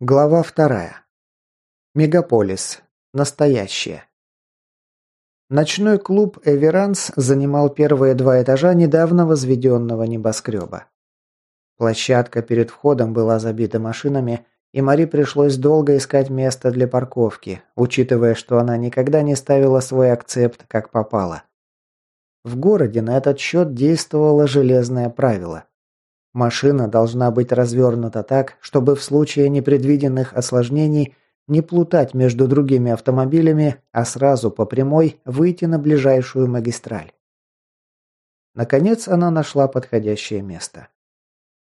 Глава вторая. Мегаполис. Настоящее. Ночной клуб «Эверанс» занимал первые два этажа недавно возведенного небоскреба. Площадка перед входом была забита машинами, и Мари пришлось долго искать место для парковки, учитывая, что она никогда не ставила свой акцепт как попало. В городе на этот счет действовало железное правило – Машина должна быть развернута так, чтобы в случае непредвиденных осложнений не плутать между другими автомобилями, а сразу по прямой выйти на ближайшую магистраль. Наконец она нашла подходящее место.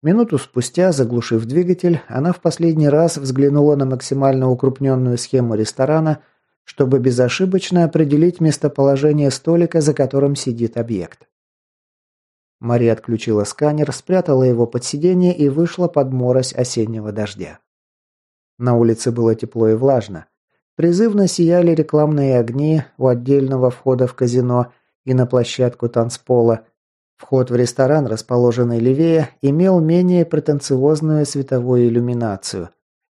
Минуту спустя, заглушив двигатель, она в последний раз взглянула на максимально укрупненную схему ресторана, чтобы безошибочно определить местоположение столика, за которым сидит объект. Мария отключила сканер, спрятала его под сиденье и вышла под морось осеннего дождя. На улице было тепло и влажно. Призывно сияли рекламные огни у отдельного входа в казино и на площадку танцпола. Вход в ресторан, расположенный левее, имел менее претенциозную световую иллюминацию,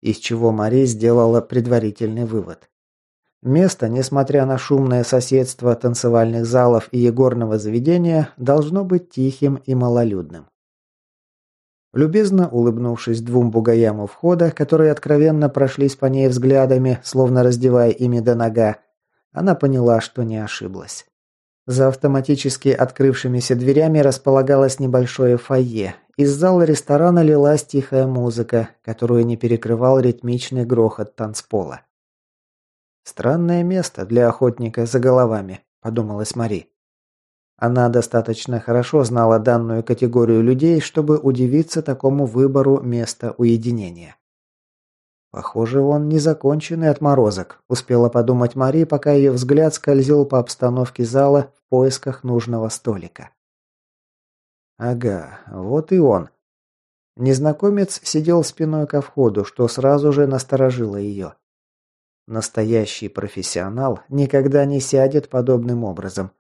из чего Мари сделала предварительный вывод. Место, несмотря на шумное соседство танцевальных залов и егорного заведения, должно быть тихим и малолюдным. Любезно улыбнувшись двум бугаям у входа, которые откровенно прошлись по ней взглядами, словно раздевая ими до нога, она поняла, что не ошиблась. За автоматически открывшимися дверями располагалось небольшое фойе. Из зала ресторана лилась тихая музыка, которую не перекрывал ритмичный грохот танцпола. «Странное место для охотника за головами», – подумалась Мари. Она достаточно хорошо знала данную категорию людей, чтобы удивиться такому выбору места уединения. «Похоже, он незаконченный отморозок», – успела подумать Мари, пока ее взгляд скользил по обстановке зала в поисках нужного столика. «Ага, вот и он». Незнакомец сидел спиной ко входу, что сразу же насторожило ее. Настоящий профессионал никогда не сядет подобным образом.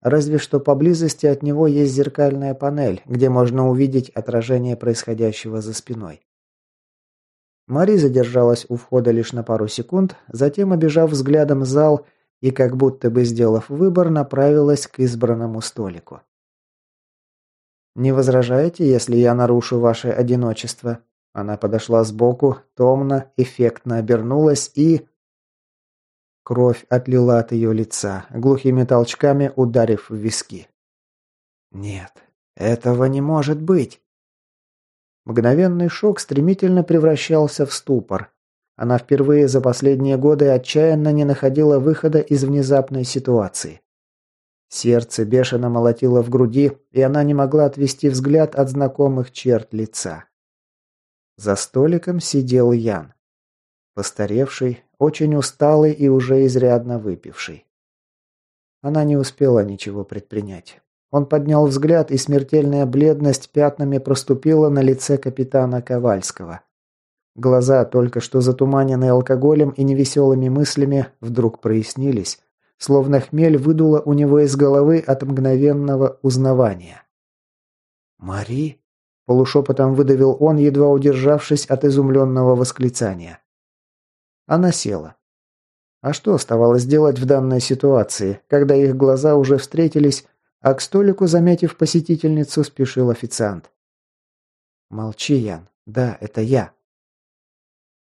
Разве что поблизости от него есть зеркальная панель, где можно увидеть отражение происходящего за спиной. Мари задержалась у входа лишь на пару секунд, затем, обежав взглядом зал и как будто бы сделав выбор, направилась к избранному столику. «Не возражаете, если я нарушу ваше одиночество?» Она подошла сбоку, томно, эффектно обернулась и... Кровь отлила от ее лица, глухими толчками ударив в виски. «Нет, этого не может быть!» Мгновенный шок стремительно превращался в ступор. Она впервые за последние годы отчаянно не находила выхода из внезапной ситуации. Сердце бешено молотило в груди, и она не могла отвести взгляд от знакомых черт лица. За столиком сидел Ян. Постаревший, очень усталый и уже изрядно выпивший. Она не успела ничего предпринять. Он поднял взгляд, и смертельная бледность пятнами проступила на лице капитана Ковальского. Глаза, только что затуманенные алкоголем и невеселыми мыслями, вдруг прояснились, словно хмель выдуло у него из головы от мгновенного узнавания. «Мари?» – полушепотом выдавил он, едва удержавшись от изумленного восклицания. Она села. А что оставалось делать в данной ситуации, когда их глаза уже встретились, а к столику, заметив посетительницу, спешил официант? «Молчи, Ян. Да, это я».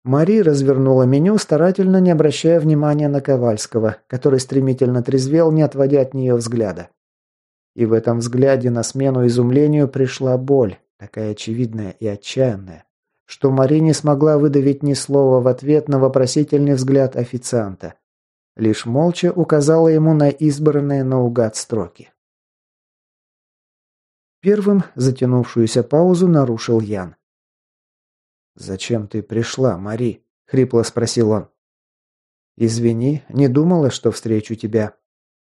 Мари развернула меню, старательно не обращая внимания на Ковальского, который стремительно трезвел, не отводя от нее взгляда. И в этом взгляде на смену изумлению пришла боль, такая очевидная и отчаянная, что Мари не смогла выдавить ни слова в ответ на вопросительный взгляд официанта. Лишь молча указала ему на избранные наугад строки. Первым затянувшуюся паузу нарушил Ян. «Зачем ты пришла, Мари?» – хрипло спросил он. «Извини, не думала, что встречу тебя.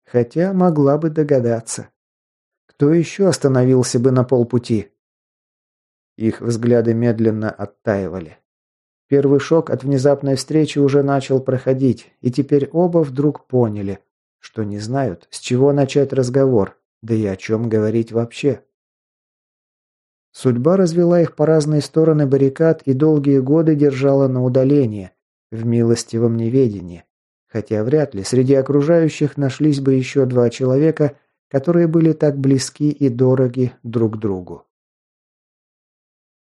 Хотя могла бы догадаться. Кто еще остановился бы на полпути?» Их взгляды медленно оттаивали. Первый шок от внезапной встречи уже начал проходить, и теперь оба вдруг поняли, что не знают, с чего начать разговор, да и о чем говорить вообще. Судьба развела их по разные стороны баррикад и долгие годы держала на удалении, в милостивом неведении. Хотя вряд ли среди окружающих нашлись бы еще два человека, которые были так близки и дороги друг другу.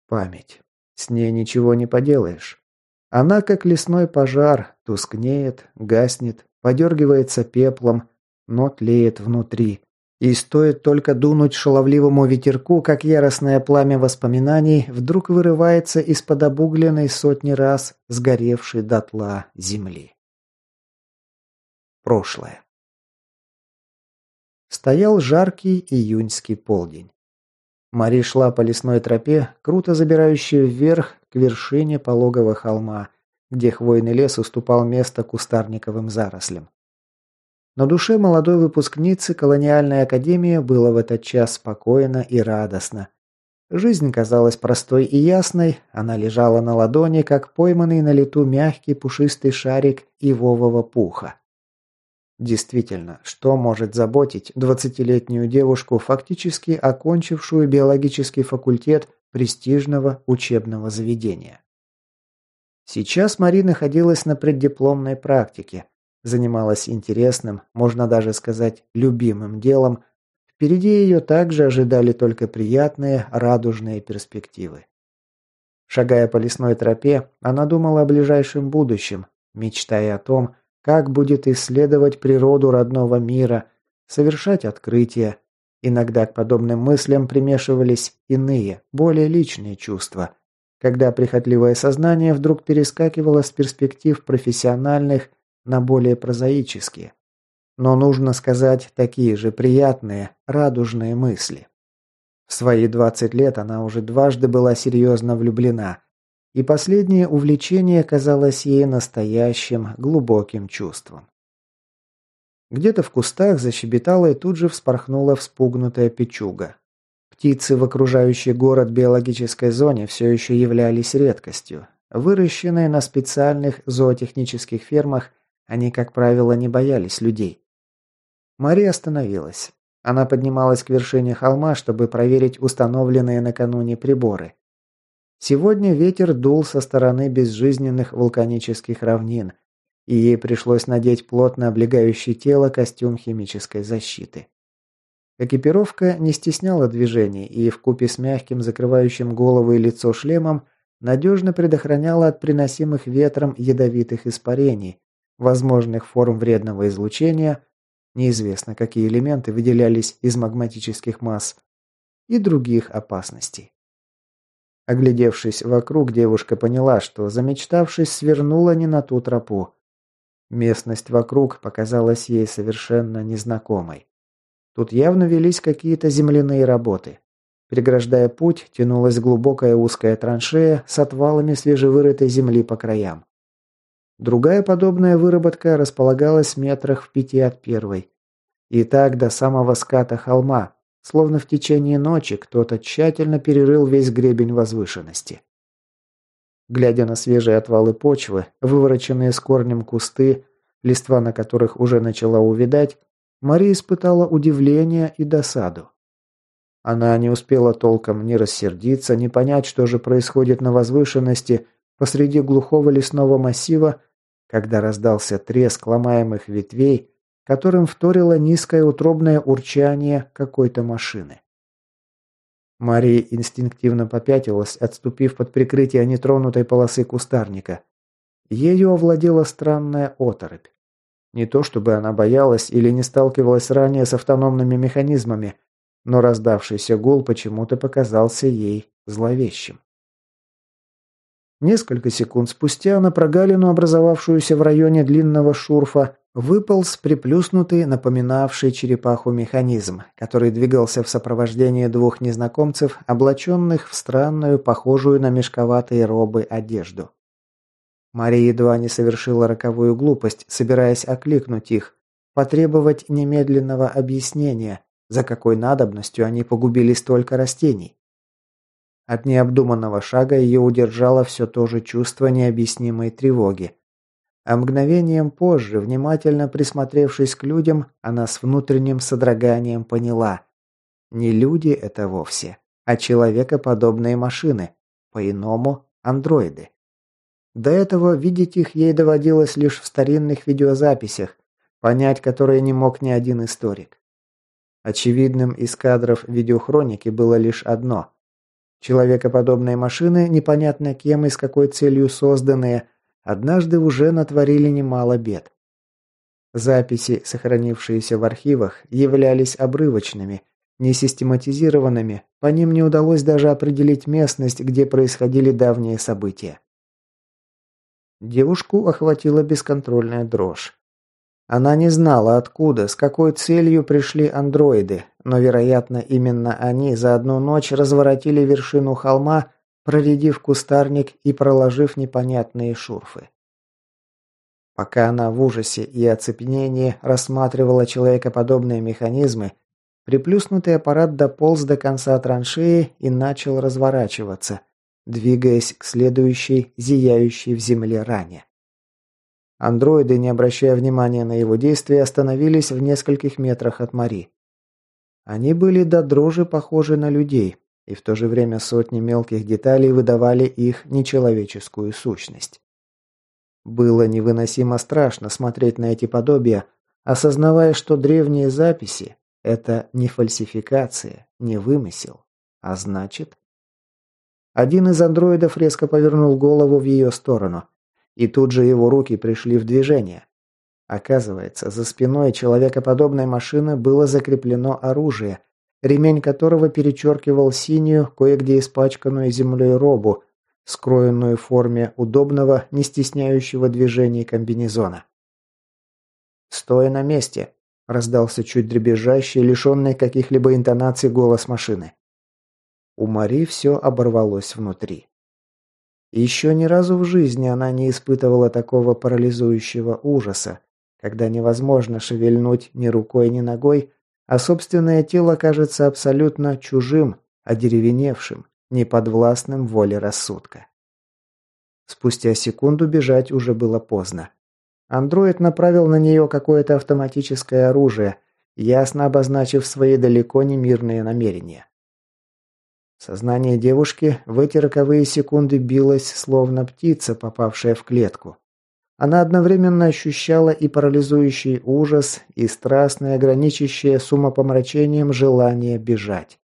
Память. С ней ничего не поделаешь. Она, как лесной пожар, тускнеет, гаснет, подергивается пеплом, но тлеет внутри. И стоит только дунуть шаловливому ветерку, как яростное пламя воспоминаний вдруг вырывается из-под обугленной сотни раз сгоревшей дотла земли. Прошлое. Стоял жаркий июньский полдень. Мари шла по лесной тропе, круто забирающей вверх к вершине пологого холма, где хвойный лес уступал место кустарниковым зарослям. На душе молодой выпускницы колониальной академии было в этот час спокойно и радостно. Жизнь казалась простой и ясной, она лежала на ладони, как пойманный на лету мягкий пушистый шарик ивового пуха. Действительно, что может заботить двадцатилетнюю девушку, фактически окончившую биологический факультет престижного учебного заведения? Сейчас Мари находилась на преддипломной практике, занималась интересным, можно даже сказать, любимым делом. Впереди ее также ожидали только приятные, радужные перспективы. Шагая по лесной тропе, она думала о ближайшем будущем, мечтая о том, как будет исследовать природу родного мира, совершать открытия. Иногда к подобным мыслям примешивались иные, более личные чувства, когда прихотливое сознание вдруг перескакивало с перспектив профессиональных на более прозаические. Но нужно сказать, такие же приятные, радужные мысли. В свои 20 лет она уже дважды была серьезно влюблена, и последнее увлечение казалось ей настоящим, глубоким чувством. Где-то в кустах защебетала и тут же вспорхнула вспугнутая печуга. Птицы в окружающей город биологической зоне все еще являлись редкостью. Выращенные на специальных зоотехнических фермах, они, как правило, не боялись людей. Мария остановилась. Она поднималась к вершине холма, чтобы проверить установленные накануне приборы. Сегодня ветер дул со стороны безжизненных вулканических равнин, и ей пришлось надеть плотно облегающий тело костюм химической защиты. Экипировка не стесняла движений и вкупе с мягким закрывающим голову и лицо шлемом надежно предохраняла от приносимых ветром ядовитых испарений, возможных форм вредного излучения, неизвестно какие элементы выделялись из магматических масс, и других опасностей. Оглядевшись вокруг, девушка поняла, что, замечтавшись, свернула не на ту тропу. Местность вокруг показалась ей совершенно незнакомой. Тут явно велись какие-то земляные работы. Преграждая путь, тянулась глубокая узкая траншея с отвалами свежевырытой земли по краям. Другая подобная выработка располагалась метрах в пяти от первой. И так до самого ската холма, Словно в течение ночи кто-то тщательно перерыл весь гребень возвышенности. Глядя на свежие отвалы почвы, вывороченные с корнем кусты, листва на которых уже начала увидать, Мария испытала удивление и досаду. Она не успела толком ни рассердиться, ни понять, что же происходит на возвышенности посреди глухого лесного массива, когда раздался треск ломаемых ветвей, которым вторило низкое утробное урчание какой-то машины. Мария инстинктивно попятилась, отступив под прикрытие нетронутой полосы кустарника. Ею овладела странная оторопь. Не то чтобы она боялась или не сталкивалась ранее с автономными механизмами, но раздавшийся гул почему-то показался ей зловещим. Несколько секунд спустя на прогалину, образовавшуюся в районе длинного шурфа, выполз приплюснутый, напоминавший черепаху механизм, который двигался в сопровождении двух незнакомцев, облаченных в странную, похожую на мешковатые робы одежду. Мария едва не совершила роковую глупость, собираясь окликнуть их, потребовать немедленного объяснения, за какой надобностью они погубили столько растений. От необдуманного шага ее удержало все то же чувство необъяснимой тревоги. А мгновением позже, внимательно присмотревшись к людям, она с внутренним содроганием поняла. Не люди это вовсе, а человекоподобные машины, по-иному андроиды. До этого видеть их ей доводилось лишь в старинных видеозаписях, понять которые не мог ни один историк. Очевидным из кадров видеохроники было лишь одно. Человекоподобные машины, непонятно кем и с какой целью созданные, однажды уже натворили немало бед. Записи, сохранившиеся в архивах, являлись обрывочными, несистематизированными, по ним не удалось даже определить местность, где происходили давние события. Девушку охватила бесконтрольная дрожь. Она не знала, откуда, с какой целью пришли андроиды, но, вероятно, именно они за одну ночь разворотили вершину холма, проредив кустарник и проложив непонятные шурфы. Пока она в ужасе и оцепенении рассматривала человекоподобные механизмы, приплюснутый аппарат дополз до конца траншеи и начал разворачиваться, двигаясь к следующей, зияющей в земле ране. Андроиды, не обращая внимания на его действия, остановились в нескольких метрах от Мари. Они были до дрожи похожи на людей, и в то же время сотни мелких деталей выдавали их нечеловеческую сущность. Было невыносимо страшно смотреть на эти подобия, осознавая, что древние записи – это не фальсификация, не вымысел, а значит… Один из андроидов резко повернул голову в ее сторону, и тут же его руки пришли в движение. Оказывается, за спиной человекоподобной машины было закреплено оружие, ремень которого перечеркивал синюю, кое-где испачканную землей робу, скроенную в форме удобного, не стесняющего движений комбинезона. «Стой на месте!» – раздался чуть дребезжащий, лишенный каких-либо интонаций голос машины. У Мари все оборвалось внутри. Еще ни разу в жизни она не испытывала такого парализующего ужаса, когда невозможно шевельнуть ни рукой, ни ногой, а собственное тело кажется абсолютно чужим, одеревеневшим, неподвластным воле рассудка. Спустя секунду бежать уже было поздно. Андроид направил на нее какое-то автоматическое оружие, ясно обозначив свои далеко не мирные намерения. Сознание девушки в эти роковые секунды билось, словно птица, попавшая в клетку. Она одновременно ощущала и парализующий ужас, и страстное, граничащее с умопомрачением желание бежать.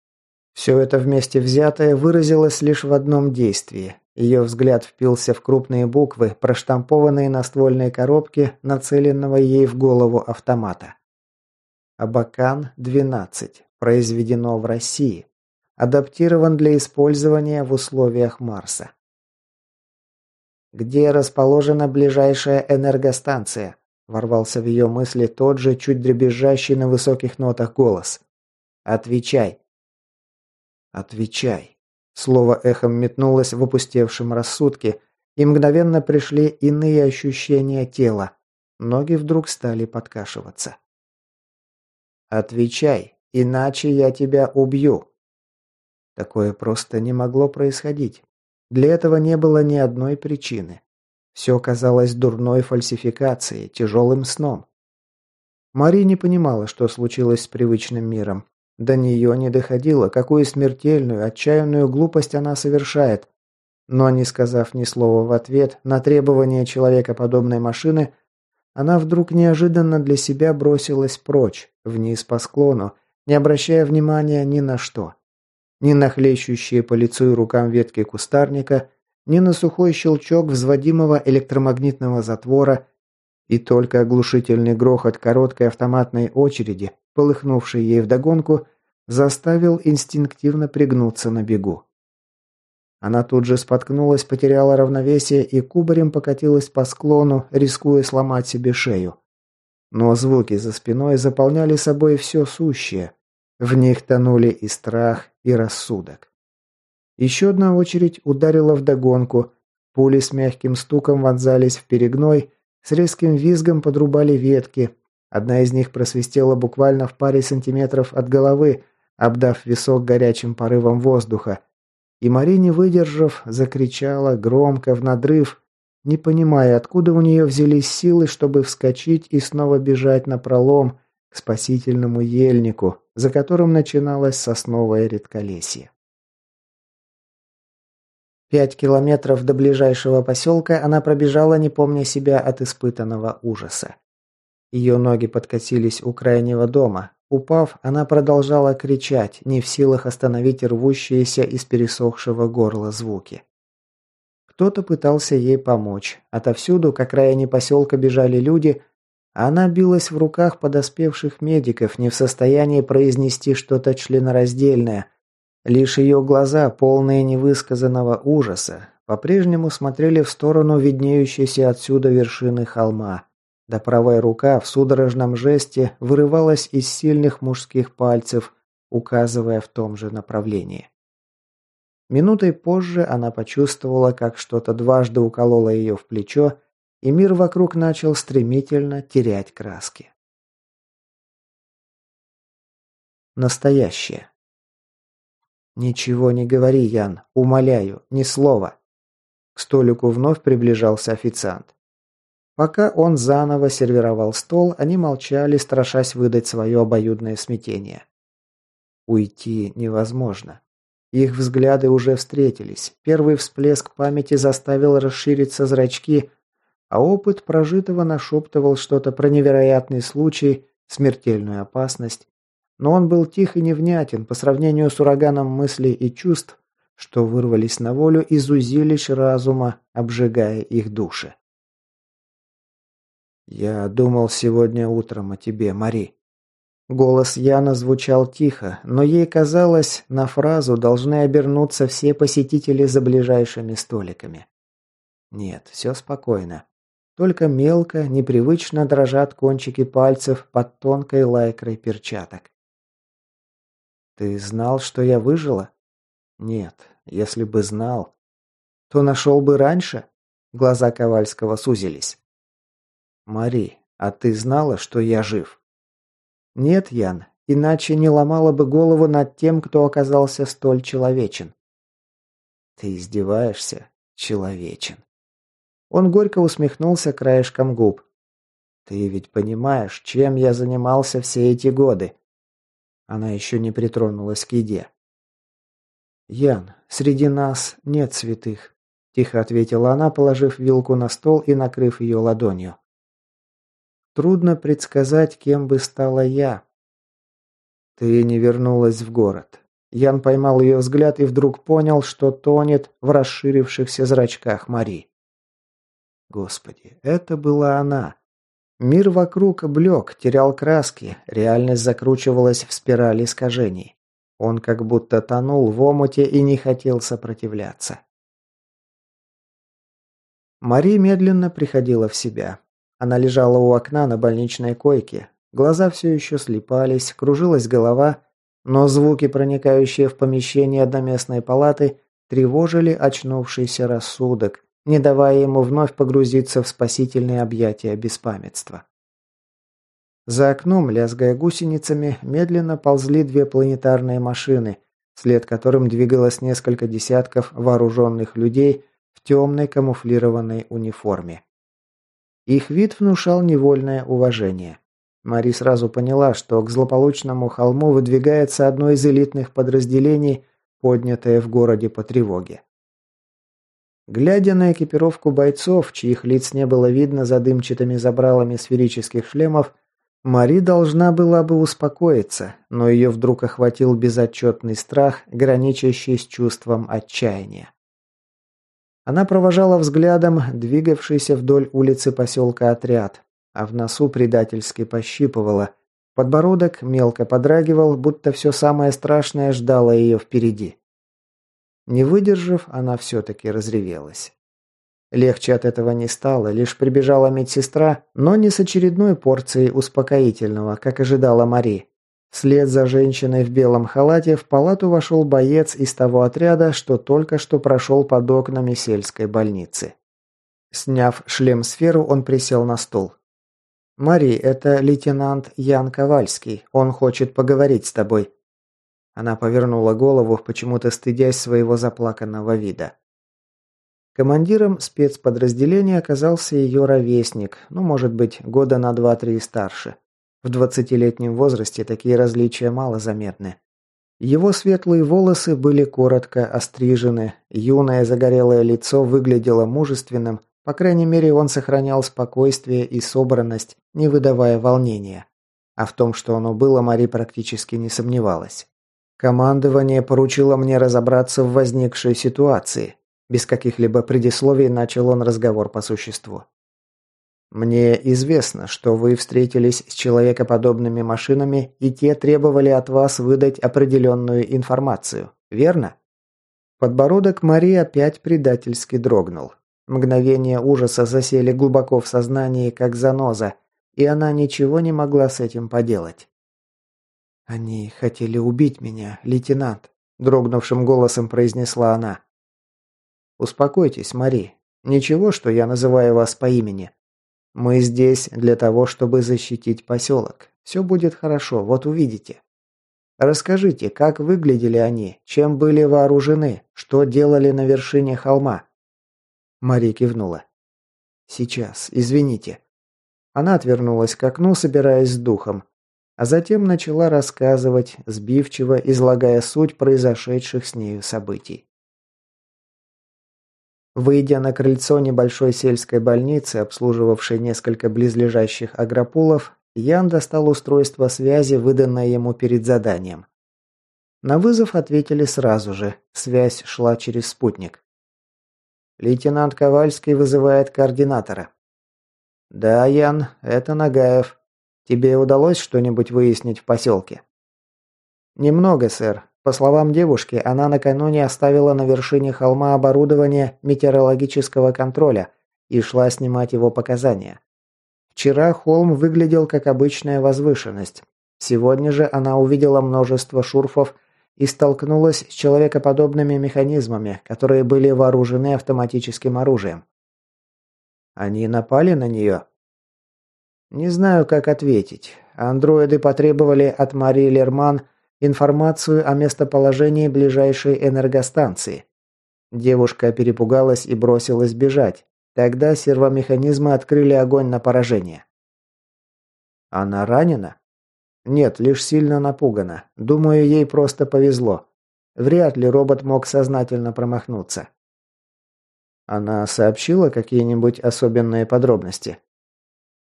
Все это вместе взятое выразилось лишь в одном действии. Ее взгляд впился в крупные буквы, проштампованные на ствольной коробке, нацеленного ей в голову автомата. Абакан-12. Произведено в России адаптирован для использования в условиях Марса. «Где расположена ближайшая энергостанция?» – ворвался в ее мысли тот же, чуть дребезжащий на высоких нотах голос. «Отвечай!» «Отвечай!» Слово эхом метнулось в опустевшем рассудке, и мгновенно пришли иные ощущения тела. Ноги вдруг стали подкашиваться. «Отвечай, иначе я тебя убью!» Такое просто не могло происходить. Для этого не было ни одной причины. Все казалось дурной фальсификацией, тяжелым сном. Мари не понимала, что случилось с привычным миром. До нее не доходило, какую смертельную, отчаянную глупость она совершает. Но, не сказав ни слова в ответ на требования человекоподобной машины, она вдруг неожиданно для себя бросилась прочь, вниз по склону, не обращая внимания ни на что ни на хлещущие по лицу и рукам ветки кустарника, ни на сухой щелчок взводимого электромагнитного затвора, и только оглушительный грохот короткой автоматной очереди, полыхнувшей ей вдогонку, заставил инстинктивно пригнуться на бегу. Она тут же споткнулась, потеряла равновесие и кубарем покатилась по склону, рискуя сломать себе шею. Но звуки за спиной заполняли собой все сущее. В них тонули и страх, и рассудок. Еще одна очередь ударила вдогонку. Пули с мягким стуком вонзались в перегной, с резким визгом подрубали ветки. Одна из них просвистела буквально в паре сантиметров от головы, обдав висок горячим порывом воздуха. И Мари, не выдержав, закричала громко в надрыв, не понимая, откуда у нее взялись силы, чтобы вскочить и снова бежать на пролом к спасительному ельнику, за которым начиналось сосновое редколесье. Пять километров до ближайшего поселка она пробежала, не помня себя от испытанного ужаса. Ее ноги подкосились у крайнего дома. Упав, она продолжала кричать, не в силах остановить рвущиеся из пересохшего горла звуки. Кто-то пытался ей помочь. Отовсюду к окраине поселка бежали люди, она билась в руках подоспевших медиков, не в состоянии произнести что-то членораздельное. Лишь ее глаза, полные невысказанного ужаса, по-прежнему смотрели в сторону виднеющейся отсюда вершины холма. Да правая рука в судорожном жесте вырывалась из сильных мужских пальцев, указывая в том же направлении. Минутой позже она почувствовала, как что-то дважды укололо ее в плечо, и мир вокруг начал стремительно терять краски. Настоящее. «Ничего не говори, Ян, умоляю, ни слова». К столику вновь приближался официант. Пока он заново сервировал стол, они молчали, страшась выдать свое обоюдное смятение. Уйти невозможно. Их взгляды уже встретились. Первый всплеск памяти заставил расшириться зрачки, а опыт прожитого нашептывал что-то про невероятный случай, смертельную опасность. Но он был тих и невнятен по сравнению с ураганом мыслей и чувств, что вырвались на волю из узилищ разума, обжигая их души. «Я думал сегодня утром о тебе, Мари», Голос Яна звучал тихо, но ей казалось, на фразу должны обернуться все посетители за ближайшими столиками. Нет, все спокойно. Только мелко, непривычно дрожат кончики пальцев под тонкой лайкрой перчаток. «Ты знал, что я выжила?» «Нет, если бы знал, то нашел бы раньше?» Глаза Ковальского сузились. «Мари, а ты знала, что я жив?» Нет, Ян, иначе не ломала бы голову над тем, кто оказался столь человечен. Ты издеваешься, человечен. Он горько усмехнулся краешком губ. Ты ведь понимаешь, чем я занимался все эти годы? Она еще не притронулась к еде. Ян, среди нас нет святых, тихо ответила она, положив вилку на стол и накрыв ее ладонью. Трудно предсказать, кем бы стала я. Ты не вернулась в город. Ян поймал ее взгляд и вдруг понял, что тонет в расширившихся зрачках Мари. Господи, это была она. Мир вокруг блек, терял краски, реальность закручивалась в спирали искажений. Он как будто тонул в омуте и не хотел сопротивляться. Мари медленно приходила в себя. Она лежала у окна на больничной койке. Глаза все еще слепались, кружилась голова, но звуки, проникающие в помещение одноместной палаты, тревожили очнувшийся рассудок, не давая ему вновь погрузиться в спасительные объятия беспамятства. За окном, лязгая гусеницами, медленно ползли две планетарные машины, вслед которым двигалось несколько десятков вооруженных людей в темной камуфлированной униформе. Их вид внушал невольное уважение. Мари сразу поняла, что к злополучному холму выдвигается одно из элитных подразделений, поднятое в городе по тревоге. Глядя на экипировку бойцов, чьих лиц не было видно за дымчатыми забралами сферических шлемов, Мари должна была бы успокоиться, но ее вдруг охватил безотчетный страх, граничащий с чувством отчаяния. Она провожала взглядом двигавшийся вдоль улицы поселка отряд, а в носу предательски пощипывала. Подбородок мелко подрагивал, будто все самое страшное ждало ее впереди. Не выдержав, она все-таки разревелась. Легче от этого не стало, лишь прибежала медсестра, но не с очередной порцией успокоительного, как ожидала Мари. Вслед за женщиной в белом халате в палату вошел боец из того отряда, что только что прошел под окнами сельской больницы. Сняв шлем-сферу, он присел на стул. «Мари, это лейтенант Ян Ковальский. Он хочет поговорить с тобой». Она повернула голову, почему-то стыдясь своего заплаканного вида. Командиром спецподразделения оказался ее ровесник, ну, может быть, года на два-три старше. В двадцатилетнем возрасте такие различия мало заметны. Его светлые волосы были коротко острижены, юное загорелое лицо выглядело мужественным, по крайней мере он сохранял спокойствие и собранность, не выдавая волнения. А в том, что оно было, Мари практически не сомневалась. Командование поручило мне разобраться в возникшей ситуации. Без каких-либо предисловий начал он разговор по существу. Мне известно, что вы встретились с человекоподобными машинами, и те требовали от вас выдать определенную информацию, верно? Подбородок Мари опять предательски дрогнул. Мгновения ужаса засели глубоко в сознании, как заноза, и она ничего не могла с этим поделать. «Они хотели убить меня, лейтенант», – дрогнувшим голосом произнесла она. «Успокойтесь, Мари. Ничего, что я называю вас по имени. Мы здесь для того, чтобы защитить поселок. Все будет хорошо, вот увидите. Расскажите, как выглядели они, чем были вооружены, что делали на вершине холма?» Мари кивнула. «Сейчас, извините». Она отвернулась к окну, собираясь с духом, а затем начала рассказывать, сбивчиво излагая суть произошедших с нею событий. Выйдя на крыльцо небольшой сельской больницы, обслуживавшей несколько близлежащих агропулов, Ян достал устройство связи, выданное ему перед заданием. На вызов ответили сразу же, связь шла через спутник. «Лейтенант Ковальский вызывает координатора». «Да, Ян, это Нагаев. Тебе удалось что-нибудь выяснить в поселке?» «Немного, сэр. По словам девушки, она накануне оставила на вершине холма оборудование метеорологического контроля и шла снимать его показания. Вчера холм выглядел как обычная возвышенность. Сегодня же она увидела множество шурфов и столкнулась с человекоподобными механизмами, которые были вооружены автоматическим оружием. Они напали на нее? Не знаю, как ответить. Андроиды потребовали от Марии Лерман – информацию о местоположении ближайшей энергостанции. Девушка перепугалась и бросилась бежать. Тогда сервомеханизмы открыли огонь на поражение. Она ранена? Нет, лишь сильно напугана. Думаю, ей просто повезло. Вряд ли робот мог сознательно промахнуться. Она сообщила какие-нибудь особенные подробности?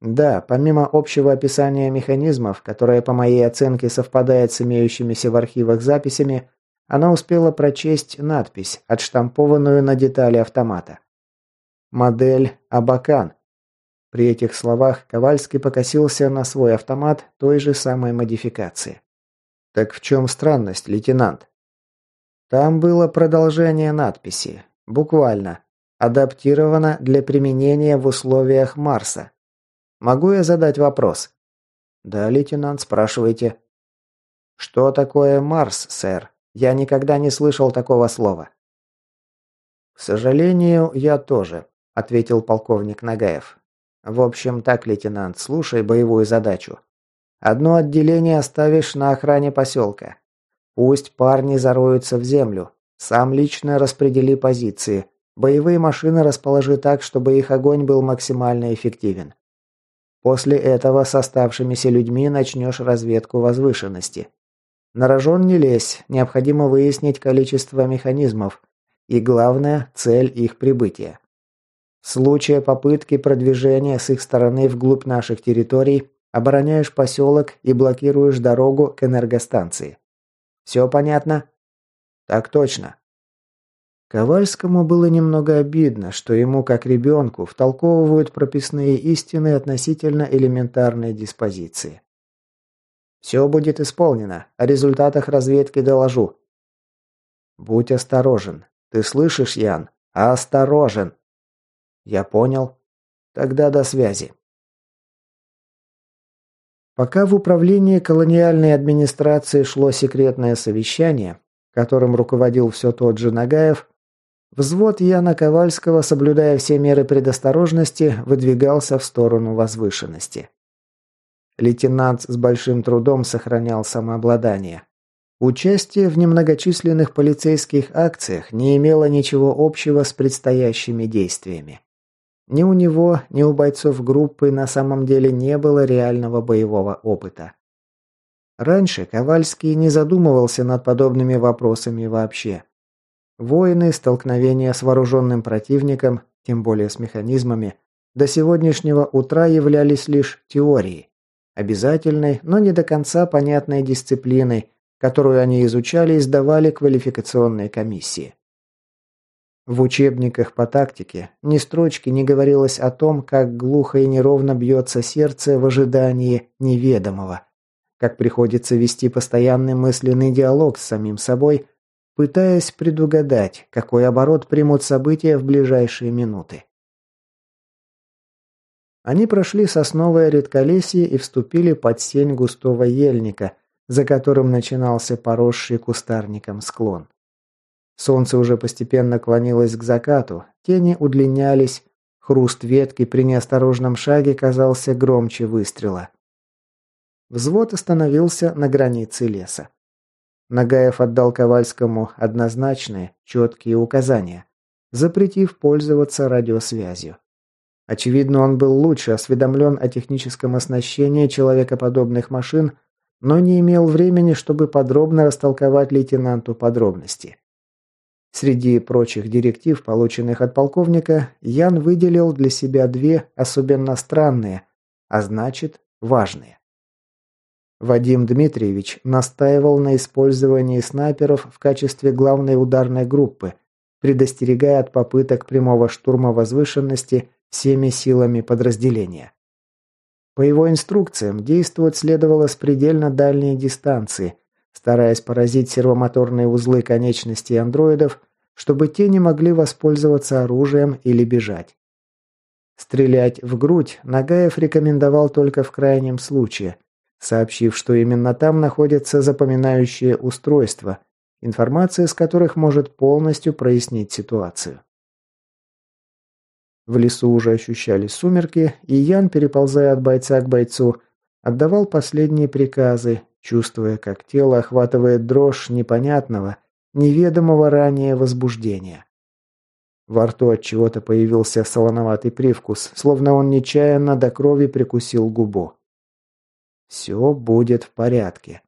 Да, помимо общего описания механизмов, которое по моей оценке совпадает с имеющимися в архивах записями, она успела прочесть надпись, отштампованную на детали автомата. Модель Абакан. При этих словах Ковальский покосился на свой автомат той же самой модификации. Так в чем странность, лейтенант? Там было продолжение надписи. Буквально. Адаптировано для применения в условиях Марса. Могу я задать вопрос?» «Да, лейтенант, спрашивайте». «Что такое Марс, сэр? Я никогда не слышал такого слова». «К сожалению, я тоже», – ответил полковник Нагаев. «В общем, так, лейтенант, слушай боевую задачу. Одно отделение оставишь на охране поселка. Пусть парни зароются в землю. Сам лично распредели позиции. Боевые машины расположи так, чтобы их огонь был максимально эффективен. После этого с оставшимися людьми начнешь разведку возвышенности. На рожон не лезь, необходимо выяснить количество механизмов и, главное, цель их прибытия. В случае попытки продвижения с их стороны вглубь наших территорий обороняешь поселок и блокируешь дорогу к энергостанции. Все понятно? Так точно. Ковальскому было немного обидно, что ему, как ребенку, втолковывают прописные истины относительно элементарной диспозиции. «Все будет исполнено. О результатах разведки доложу». «Будь осторожен. Ты слышишь, Ян? Осторожен!» «Я понял. Тогда до связи». Пока в управлении колониальной администрации шло секретное совещание, которым руководил все тот же Нагаев, Взвод Яна Ковальского, соблюдая все меры предосторожности, выдвигался в сторону возвышенности. Лейтенант с большим трудом сохранял самообладание. Участие в немногочисленных полицейских акциях не имело ничего общего с предстоящими действиями. Ни у него, ни у бойцов группы на самом деле не было реального боевого опыта. Раньше Ковальский не задумывался над подобными вопросами вообще. Войны, столкновения с вооруженным противником, тем более с механизмами, до сегодняшнего утра являлись лишь теорией. Обязательной, но не до конца понятной дисциплиной, которую они изучали и сдавали квалификационные комиссии. В учебниках по тактике ни строчки не говорилось о том, как глухо и неровно бьется сердце в ожидании неведомого, как приходится вести постоянный мысленный диалог с самим собой, пытаясь предугадать, какой оборот примут события в ближайшие минуты. Они прошли сосновое редколесье и вступили под сень густого ельника, за которым начинался поросший кустарником склон. Солнце уже постепенно клонилось к закату, тени удлинялись, хруст ветки при неосторожном шаге казался громче выстрела. Взвод остановился на границе леса. Нагаев отдал Ковальскому однозначные, четкие указания, запретив пользоваться радиосвязью. Очевидно, он был лучше осведомлен о техническом оснащении человекоподобных машин, но не имел времени, чтобы подробно растолковать лейтенанту подробности. Среди прочих директив, полученных от полковника, Ян выделил для себя две особенно странные, а значит, важные. Вадим Дмитриевич настаивал на использовании снайперов в качестве главной ударной группы, предостерегая от попыток прямого штурма возвышенности всеми силами подразделения. По его инструкциям действовать следовало с предельно дальней дистанции, стараясь поразить сервомоторные узлы конечностей андроидов, чтобы те не могли воспользоваться оружием или бежать. Стрелять в грудь Нагаев рекомендовал только в крайнем случае, сообщив, что именно там находятся запоминающие устройства, информация из которых может полностью прояснить ситуацию. В лесу уже ощущались сумерки, и Ян, переползая от бойца к бойцу, отдавал последние приказы, чувствуя, как тело охватывает дрожь непонятного, неведомого ранее возбуждения. Во рту от чего-то появился солоноватый привкус, словно он нечаянно до крови прикусил губу. Все будет в порядке.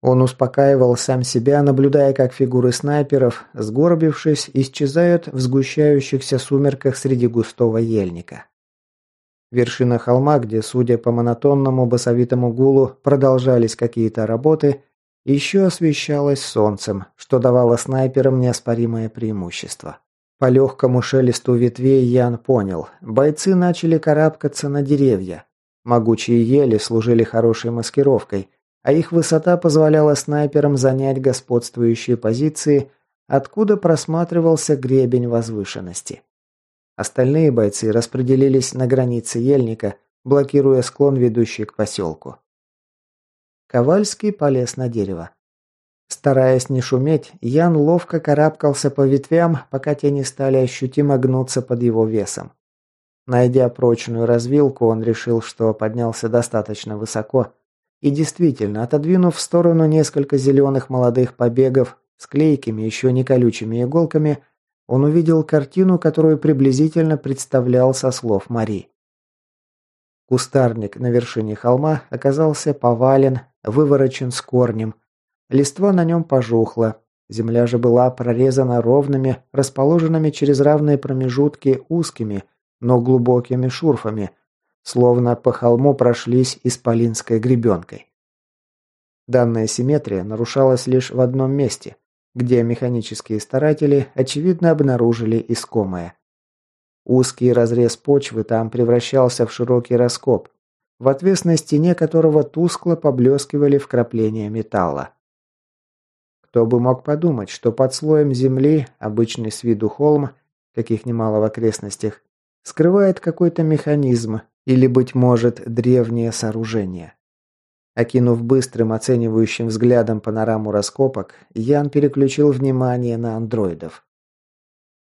Он успокаивал сам себя, наблюдая, как фигуры снайперов, сгорбившись, исчезают в сгущающихся сумерках среди густого ельника. Вершина холма, где, судя по монотонному басовитому гулу, продолжались какие-то работы, еще освещалась солнцем, что давало снайперам неоспоримое преимущество. По легкому шелесту ветвей Ян понял, бойцы начали карабкаться на деревья. Могучие ели служили хорошей маскировкой – а их высота позволяла снайперам занять господствующие позиции, откуда просматривался гребень возвышенности. Остальные бойцы распределились на границе ельника, блокируя склон, ведущий к поселку. Ковальский полез на дерево. Стараясь не шуметь, Ян ловко карабкался по ветвям, пока те не стали ощутимо гнуться под его весом. Найдя прочную развилку, он решил, что поднялся достаточно высоко, и действительно, отодвинув в сторону несколько зеленых молодых побегов с клейкими, еще не колючими иголками, он увидел картину, которую приблизительно представлял со слов Мари. Кустарник на вершине холма оказался повален, выворочен с корнем. Листва на нем пожухла. Земля же была прорезана ровными, расположенными через равные промежутки узкими, но глубокими шурфами, словно по холму прошлись исполинской гребенкой. Данная симметрия нарушалась лишь в одном месте, где механические старатели, очевидно, обнаружили искомое. Узкий разрез почвы там превращался в широкий раскоп, в отвесной стене которого тускло поблескивали вкрапления металла. Кто бы мог подумать, что под слоем земли, обычный с виду холм, каких немало в окрестностях, скрывает какой-то механизм, или, быть может, древнее сооружение. Окинув быстрым оценивающим взглядом панораму раскопок, Ян переключил внимание на андроидов.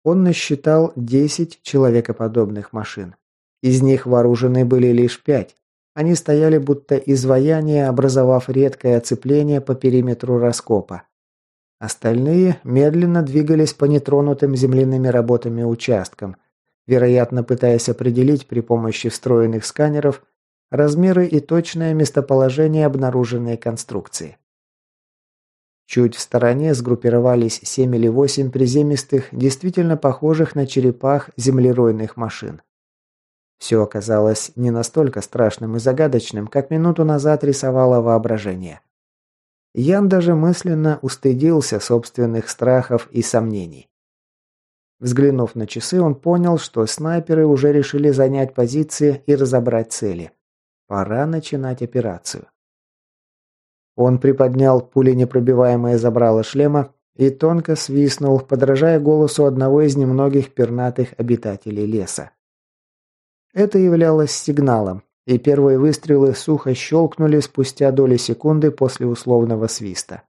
Он насчитал 10 человекоподобных машин. Из них вооружены были лишь пять. Они стояли будто изваяние, образовав редкое оцепление по периметру раскопа. Остальные медленно двигались по нетронутым земляными работами участкам – вероятно пытаясь определить при помощи встроенных сканеров, размеры и точное местоположение обнаруженной конструкции. Чуть в стороне сгруппировались семь или восемь приземистых, действительно похожих на черепах землеройных машин. Все оказалось не настолько страшным и загадочным, как минуту назад рисовало воображение. Ян даже мысленно устыдился собственных страхов и сомнений. Взглянув на часы, он понял, что снайперы уже решили занять позиции и разобрать цели. Пора начинать операцию. Он приподнял пуленепробиваемое забрало шлема и тонко свистнул, подражая голосу одного из немногих пернатых обитателей леса. Это являлось сигналом, и первые выстрелы сухо щелкнули спустя доли секунды после условного свиста.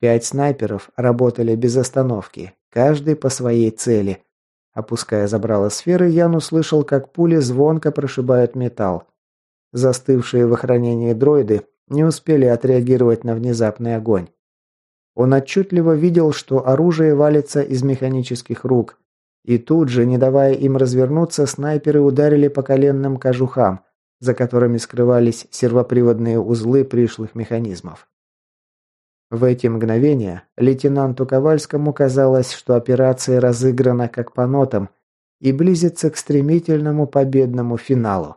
Пять снайперов работали без остановки, каждый по своей цели. Опуская забрало сферы, Ян услышал, как пули звонко прошибают металл. Застывшие в охранении дроиды не успели отреагировать на внезапный огонь. Он отчетливо видел, что оружие валится из механических рук, и тут же, не давая им развернуться, снайперы ударили по коленным кожухам, за которыми скрывались сервоприводные узлы пришлых механизмов. В эти мгновения лейтенанту Ковальскому казалось, что операция разыграна как по нотам и близится к стремительному победному финалу.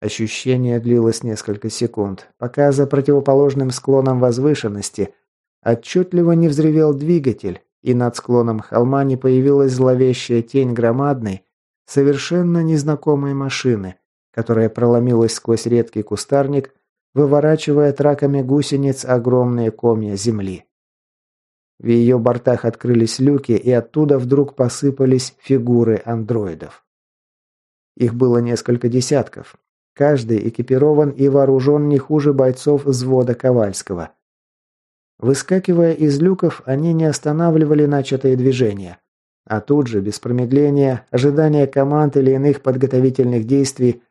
Ощущение длилось несколько секунд, пока за противоположным склоном возвышенности отчетливо не взревел двигатель, и над склоном холма не появилась зловещая тень громадной, совершенно незнакомой машины, которая проломилась сквозь редкий кустарник, выворачивая траками гусениц огромные комья земли. В ее бортах открылись люки, и оттуда вдруг посыпались фигуры андроидов. Их было несколько десятков. Каждый экипирован и вооружен не хуже бойцов взвода Ковальского. Выскакивая из люков, они не останавливали начатые движения. А тут же, без промедления, ожидания команд или иных подготовительных действий,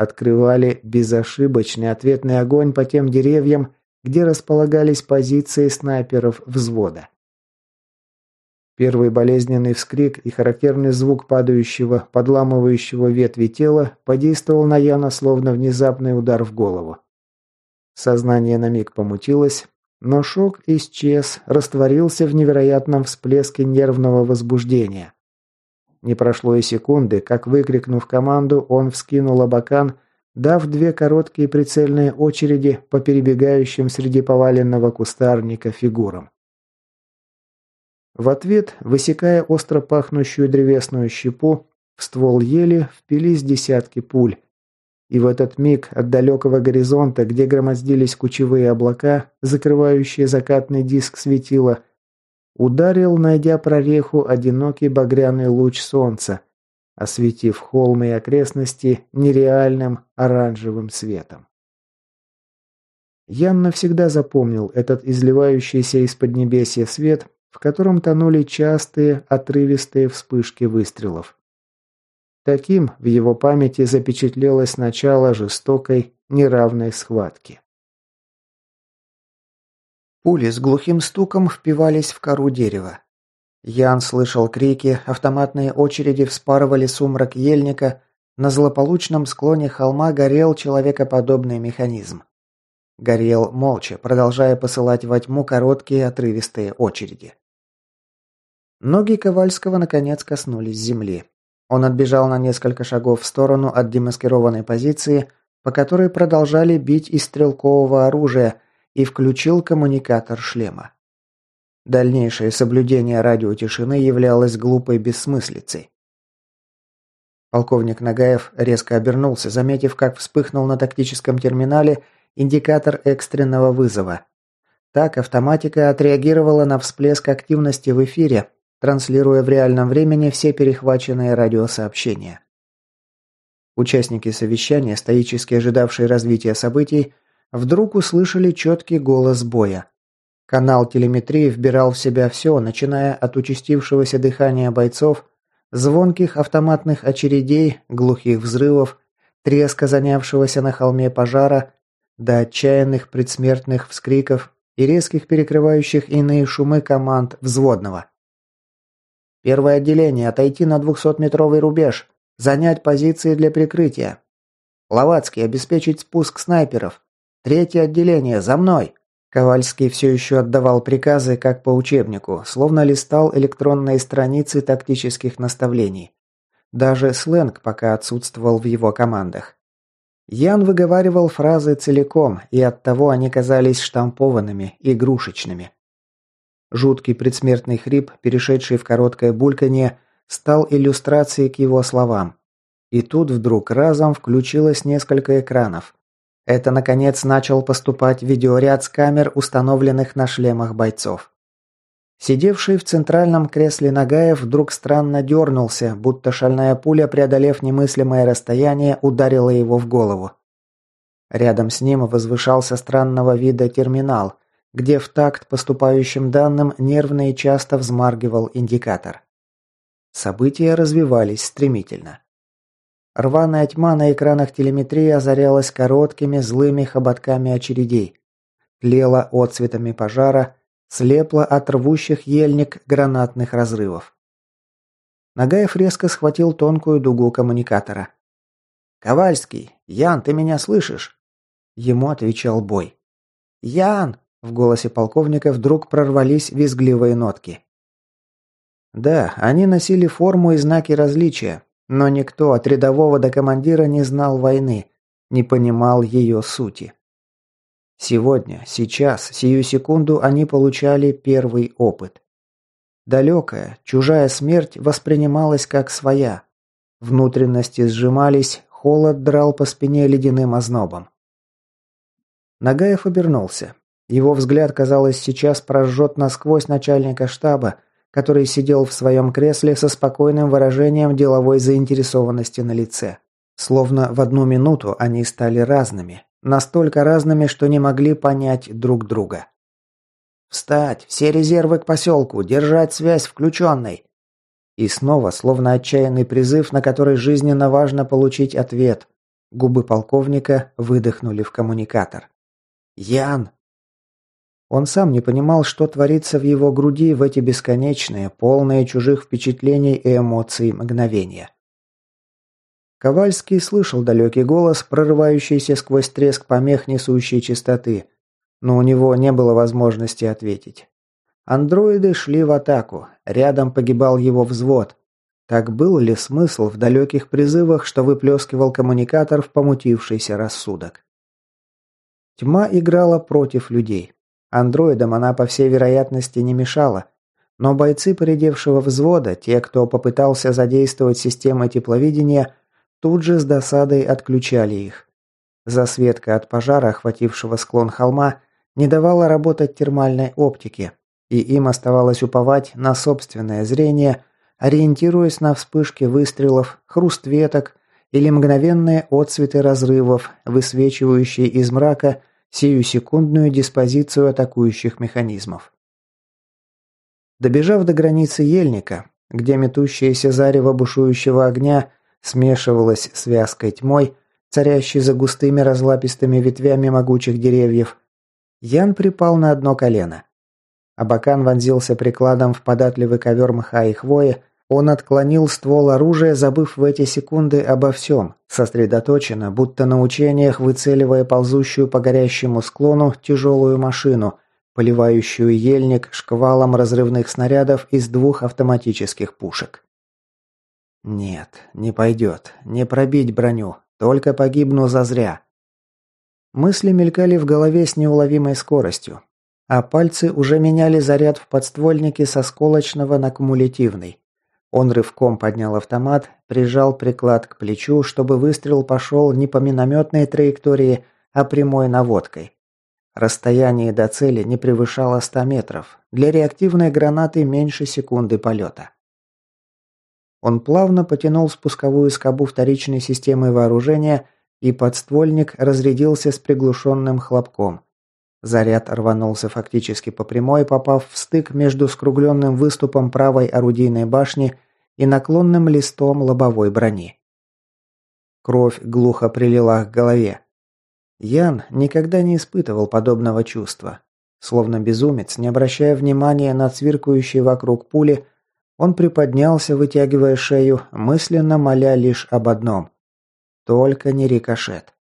открывали безошибочный ответный огонь по тем деревьям, где располагались позиции снайперов взвода. Первый болезненный вскрик и характерный звук падающего, подламывающего ветви тела подействовал на Яна словно внезапный удар в голову. Сознание на миг помутилось, но шок исчез, растворился в невероятном всплеске нервного возбуждения. Не прошло и секунды, как выкрикнув команду, он вскинул абакан, дав две короткие прицельные очереди по перебегающим среди поваленного кустарника фигурам. В ответ, высекая остро пахнущую древесную щепу, в ствол ели впились десятки пуль, и в этот миг от далекого горизонта, где громоздились кучевые облака, закрывающие закатный диск светила, ударил, найдя прореху, одинокий багряный луч солнца, осветив холмы и окрестности нереальным оранжевым светом. Ян навсегда запомнил этот изливающийся из поднебесья свет, в котором тонули частые, отрывистые вспышки выстрелов. Таким в его памяти запечатлелось начало жестокой, неравной схватки. Пули с глухим стуком впивались в кору дерева. Ян слышал крики, автоматные очереди вспарывали сумрак ельника, на злополучном склоне холма горел человекоподобный механизм. Горел молча, продолжая посылать во тьму короткие отрывистые очереди. Ноги Ковальского наконец коснулись земли. Он отбежал на несколько шагов в сторону от демаскированной позиции, по которой продолжали бить из стрелкового оружия, и включил коммуникатор шлема. Дальнейшее соблюдение радиотишины являлось глупой бессмыслицей. Полковник Нагаев резко обернулся, заметив, как вспыхнул на тактическом терминале индикатор экстренного вызова. Так автоматика отреагировала на всплеск активности в эфире, транслируя в реальном времени все перехваченные радиосообщения. Участники совещания, стоически ожидавшие развития событий, вдруг услышали четкий голос боя. Канал телеметрии вбирал в себя все, начиная от участившегося дыхания бойцов, звонких автоматных очередей, глухих взрывов, треска занявшегося на холме пожара, до отчаянных предсмертных вскриков и резких перекрывающих иные шумы команд взводного. Первое отделение отойти на 200-метровый рубеж. Занять позиции для прикрытия. Ловацкий, обеспечить спуск снайперов. Третье отделение, за мной!» Ковальский все еще отдавал приказы, как по учебнику, словно листал электронные страницы тактических наставлений. Даже сленг пока отсутствовал в его командах. Ян выговаривал фразы целиком, и оттого они казались штампованными, игрушечными. Жуткий предсмертный хрип, перешедший в короткое бульканье, стал иллюстрацией к его словам. И тут вдруг разом включилось несколько экранов. Это, наконец, начал поступать видеоряд с камер, установленных на шлемах бойцов. Сидевший в центральном кресле Нагаев вдруг странно дернулся, будто шальная пуля, преодолев немыслимое расстояние, ударила его в голову. Рядом с ним возвышался странного вида терминал, где в такт поступающим данным нервно и часто взмаргивал индикатор. События развивались стремительно. Рваная тьма на экранах телеметрии озарялась короткими злыми хоботками очередей. Тлела отцветами пожара, слепла от рвущих ельник гранатных разрывов. Нагаев резко схватил тонкую дугу коммуникатора. «Ковальский! Ян, ты меня слышишь?» Ему отвечал бой. «Ян!» – в голосе полковника вдруг прорвались визгливые нотки. Да, они носили форму и знаки различия, но никто от рядового до командира не знал войны, не понимал ее сути. Сегодня, сейчас, сию секунду они получали первый опыт. Далекая, чужая смерть воспринималась как своя. Внутренности сжимались, холод драл по спине ледяным ознобом. Нагаев обернулся. Его взгляд, казалось, сейчас прожжет насквозь начальника штаба, который сидел в своем кресле со спокойным выражением деловой заинтересованности на лице. Словно в одну минуту они стали разными, Настолько разными, что не могли понять друг друга. «Встать! Все резервы к поселку! Держать связь включенной!» И снова, словно отчаянный призыв, на который жизненно важно получить ответ. Губы полковника выдохнули в коммуникатор. «Ян!» Он сам не понимал, что творится в его груди в эти бесконечные, полные чужих впечатлений и эмоций мгновения. Ковальский слышал далекий голос, прорывающийся сквозь треск помех несущей частоты, но у него не было возможности ответить. Андроиды шли в атаку, рядом погибал его взвод. Так был ли смысл в далеких призывах, что выплескивал коммуникатор в помутившийся рассудок? Тьма играла против людей. Андроидам она, по всей вероятности, не мешала. Но бойцы поредевшего взвода, те, кто попытался задействовать системы тепловидения, Тут же с досадой отключали их. Засветка от пожара, охватившего склон холма, не давала работать термальной оптике, и им оставалось уповать на собственное зрение, ориентируясь на вспышки выстрелов, хруст веток или мгновенные отцветы разрывов, высвечивающие из мрака сию секундную диспозицию атакующих механизмов. Добежав до границы ельника, где метущееся зарево бушующего огня смешивалась с вязкой тьмой, царящей за густыми разлапистыми ветвями могучих деревьев. Ян припал на одно колено. Абакан вонзился прикладом в податливый ковер мха и хвои, он отклонил ствол оружия, забыв в эти секунды обо всем, сосредоточенно, будто на учениях, выцеливая ползущую по горящему склону тяжелую машину, поливающую ельник шквалом разрывных снарядов из двух автоматических пушек. Нет, не пойдет. Не пробить броню. Только погибну зазря. Мысли мелькали в голове с неуловимой скоростью. А пальцы уже меняли заряд в подствольнике со сколочного на кумулятивный. Он рывком поднял автомат, прижал приклад к плечу, чтобы выстрел пошел не по минометной траектории, а прямой наводкой. Расстояние до цели не превышало 100 метров. Для реактивной гранаты меньше секунды полета. Он плавно потянул спусковую скобу вторичной системы вооружения, и подствольник разрядился с приглушенным хлопком. Заряд рванулся фактически по прямой, попав в стык между скругленным выступом правой орудийной башни и наклонным листом лобовой брони. Кровь глухо прилила к голове. Ян никогда не испытывал подобного чувства. Словно безумец, не обращая внимания на цвиркающие вокруг пули, он приподнялся, вытягивая шею, мысленно моля лишь об одном. Только не рикошет.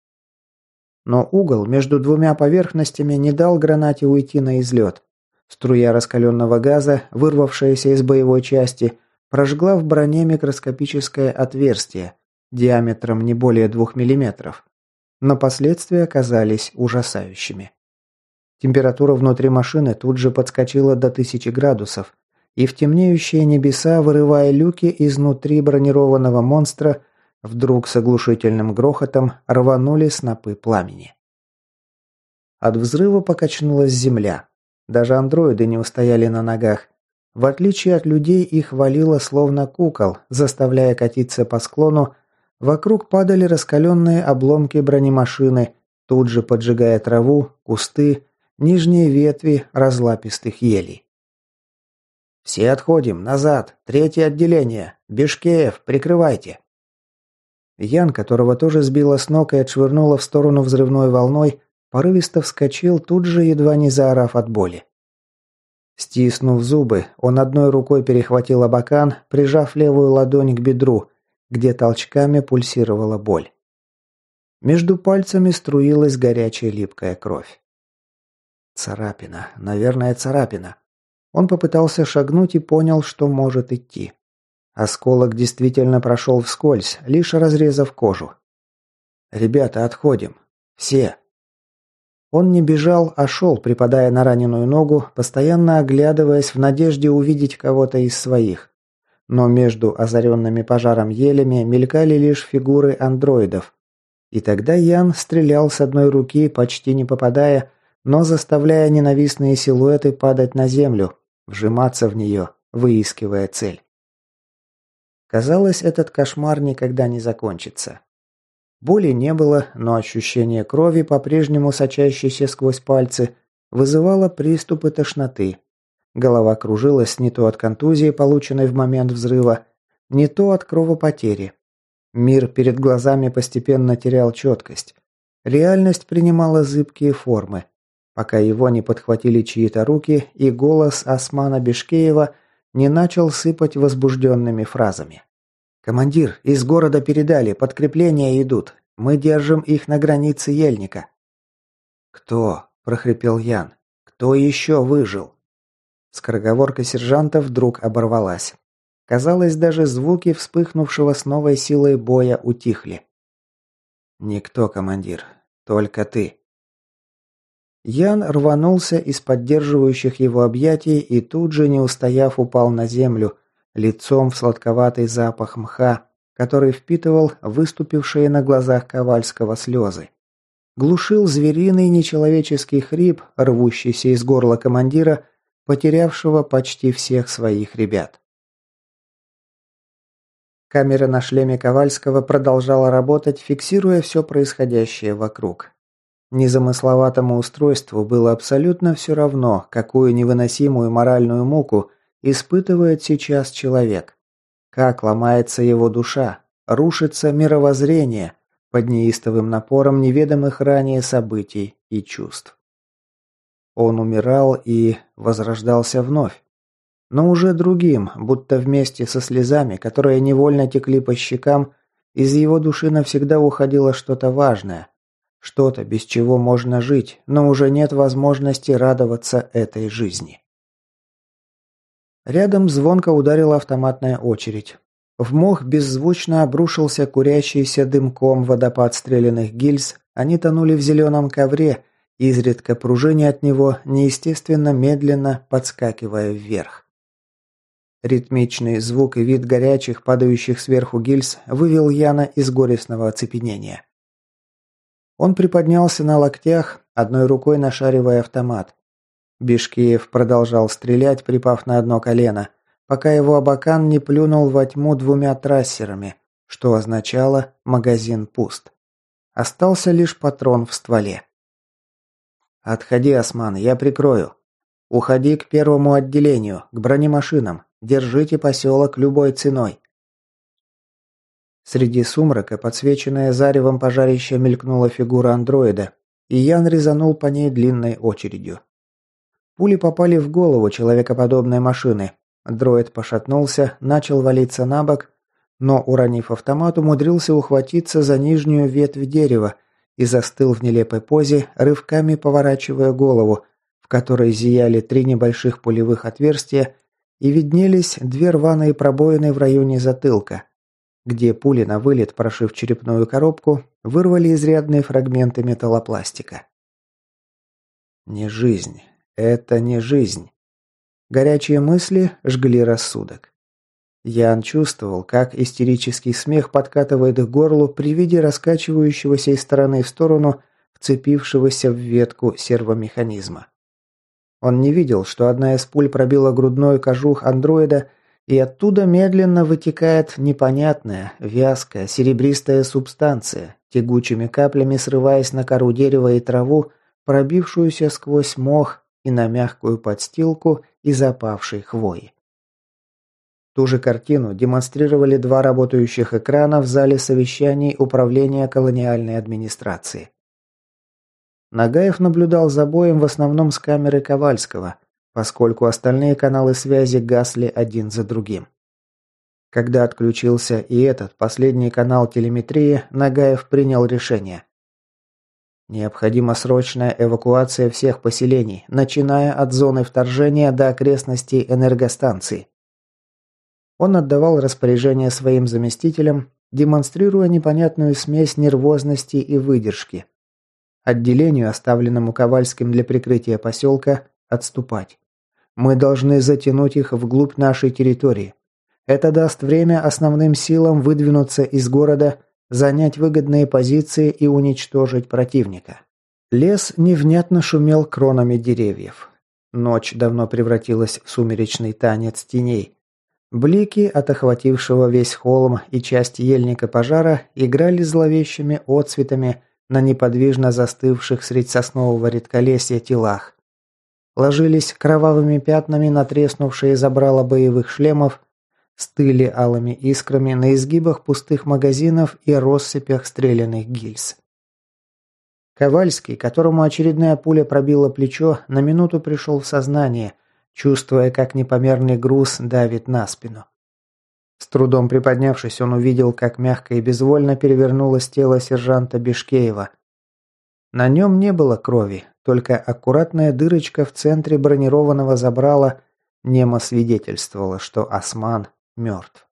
Но угол между двумя поверхностями не дал гранате уйти на излет. Струя раскаленного газа, вырвавшаяся из боевой части, прожгла в броне микроскопическое отверстие диаметром не более двух миллиметров. Но последствия оказались ужасающими. Температура внутри машины тут же подскочила до тысячи градусов, и в темнеющие небеса, вырывая люки изнутри бронированного монстра, вдруг с оглушительным грохотом рванули снопы пламени. От взрыва покачнулась земля. Даже андроиды не устояли на ногах. В отличие от людей, их валило словно кукол, заставляя катиться по склону. Вокруг падали раскаленные обломки бронемашины, тут же поджигая траву, кусты, нижние ветви разлапистых елей. «Все отходим, назад, третье отделение, Бешкеев, прикрывайте!» Ян, которого тоже сбила с ног и отшвырнула в сторону взрывной волной, порывисто вскочил, тут же едва не заорав от боли. Стиснув зубы, он одной рукой перехватил абакан, прижав левую ладонь к бедру, где толчками пульсировала боль. Между пальцами струилась горячая липкая кровь. Царапина, наверное, царапина. Он попытался шагнуть и понял, что может идти. Осколок действительно прошел вскользь, лишь разрезав кожу. «Ребята, отходим. Все!» Он не бежал, а шел, припадая на раненую ногу, постоянно оглядываясь в надежде увидеть кого-то из своих. Но между озаренными пожаром елями мелькали лишь фигуры андроидов. И тогда Ян стрелял с одной руки, почти не попадая, но заставляя ненавистные силуэты падать на землю, вжиматься в нее, выискивая цель. Казалось, этот кошмар никогда не закончится. Боли не было, но ощущение крови, по-прежнему сочащейся сквозь пальцы, вызывало приступы тошноты. Голова кружилась не то от контузии, полученной в момент взрыва, не то от кровопотери. Мир перед глазами постепенно терял четкость. Реальность принимала зыбкие формы пока его не подхватили чьи-то руки и голос Османа Бешкеева не начал сыпать возбужденными фразами. «Командир, из города передали, подкрепления идут. Мы держим их на границе Ельника». «Кто?» – прохрипел Ян. «Кто еще выжил?» Скороговорка сержанта вдруг оборвалась. Казалось, даже звуки вспыхнувшего с новой силой боя утихли. «Никто, командир. Только ты». Ян рванулся из поддерживающих его объятий и тут же, не устояв, упал на землю, лицом в сладковатый запах мха, который впитывал выступившие на глазах Ковальского слезы. Глушил звериный нечеловеческий хрип, рвущийся из горла командира, потерявшего почти всех своих ребят. Камера на шлеме Ковальского продолжала работать, фиксируя все происходящее вокруг. Незамысловатому устройству было абсолютно все равно, какую невыносимую моральную муку испытывает сейчас человек. Как ломается его душа, рушится мировоззрение под неистовым напором неведомых ранее событий и чувств. Он умирал и возрождался вновь. Но уже другим, будто вместе со слезами, которые невольно текли по щекам, из его души навсегда уходило что-то важное – что-то, без чего можно жить, но уже нет возможности радоваться этой жизни. Рядом звонко ударила автоматная очередь. В мох беззвучно обрушился курящийся дымком водопад стрелянных гильз, они тонули в зеленом ковре, изредка пружине от него, неестественно медленно подскакивая вверх. Ритмичный звук и вид горячих, падающих сверху гильз вывел Яна из горестного оцепенения. Он приподнялся на локтях, одной рукой нашаривая автомат. Бишкиев продолжал стрелять, припав на одно колено, пока его абакан не плюнул во тьму двумя трассерами, что означало «магазин пуст». Остался лишь патрон в стволе. «Отходи, Осман, я прикрою. Уходи к первому отделению, к бронемашинам. Держите поселок любой ценой. Среди сумрака, подсвеченная заревом пожарища, мелькнула фигура андроида, и Ян резанул по ней длинной очередью. Пули попали в голову человекоподобной машины. Дроид пошатнулся, начал валиться на бок, но, уронив автомат, умудрился ухватиться за нижнюю ветвь дерева и застыл в нелепой позе, рывками поворачивая голову, в которой зияли три небольших пулевых отверстия и виднелись две рваные пробоины в районе затылка, где пули на вылет, прошив черепную коробку, вырвали изрядные фрагменты металлопластика. Не жизнь. Это не жизнь. Горячие мысли жгли рассудок. Ян чувствовал, как истерический смех подкатывает к горлу при виде раскачивающегося из стороны в сторону вцепившегося в ветку сервомеханизма. Он не видел, что одна из пуль пробила грудной кожух андроида, и оттуда медленно вытекает непонятная, вязкая, серебристая субстанция, тягучими каплями срываясь на кору дерева и траву, пробившуюся сквозь мох и на мягкую подстилку из опавшей хвои. Ту же картину демонстрировали два работающих экрана в зале совещаний Управления колониальной администрации. Нагаев наблюдал за боем в основном с камеры Ковальского, поскольку остальные каналы связи гасли один за другим. Когда отключился и этот последний канал телеметрии, Нагаев принял решение. Необходима срочная эвакуация всех поселений, начиная от зоны вторжения до окрестностей энергостанции. Он отдавал распоряжение своим заместителям, демонстрируя непонятную смесь нервозности и выдержки. Отделению, оставленному Ковальским для прикрытия поселка, отступать. Мы должны затянуть их вглубь нашей территории. Это даст время основным силам выдвинуться из города, занять выгодные позиции и уничтожить противника. Лес невнятно шумел кронами деревьев. Ночь давно превратилась в сумеречный танец теней. Блики от охватившего весь холм и часть ельника пожара играли зловещими отцветами на неподвижно застывших средь соснового редколесья телах. Ложились кровавыми пятнами на треснувшие забрала боевых шлемов, стыли алыми искрами на изгибах пустых магазинов и россыпях стрелянных гильз. Ковальский, которому очередная пуля пробила плечо, на минуту пришел в сознание – чувствуя, как непомерный груз давит на спину. С трудом приподнявшись, он увидел, как мягко и безвольно перевернулось тело сержанта Бишкеева. На нем не было крови, только аккуратная дырочка в центре бронированного забрала немо свидетельствовала, что Осман мертв.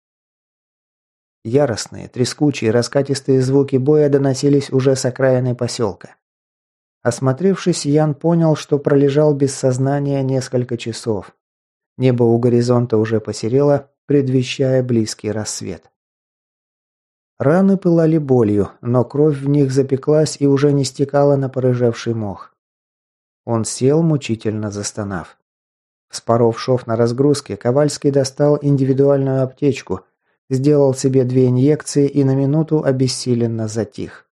Яростные, трескучие, раскатистые звуки боя доносились уже с окраины поселка. Осмотревшись, Ян понял, что пролежал без сознания несколько часов. Небо у горизонта уже посерело, предвещая близкий рассвет. Раны пылали болью, но кровь в них запеклась и уже не стекала на порыжевший мох. Он сел, мучительно застонав. Споров шов на разгрузке, Ковальский достал индивидуальную аптечку, сделал себе две инъекции и на минуту обессиленно затих.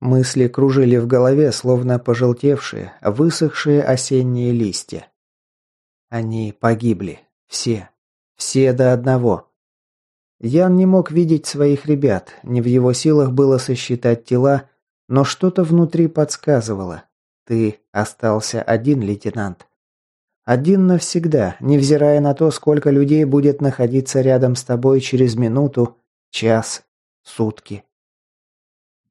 Мысли кружили в голове, словно пожелтевшие, высохшие осенние листья. Они погибли. Все. Все до одного. Ян не мог видеть своих ребят, не в его силах было сосчитать тела, но что-то внутри подсказывало. Ты остался один, лейтенант. Один навсегда, невзирая на то, сколько людей будет находиться рядом с тобой через минуту, час, сутки.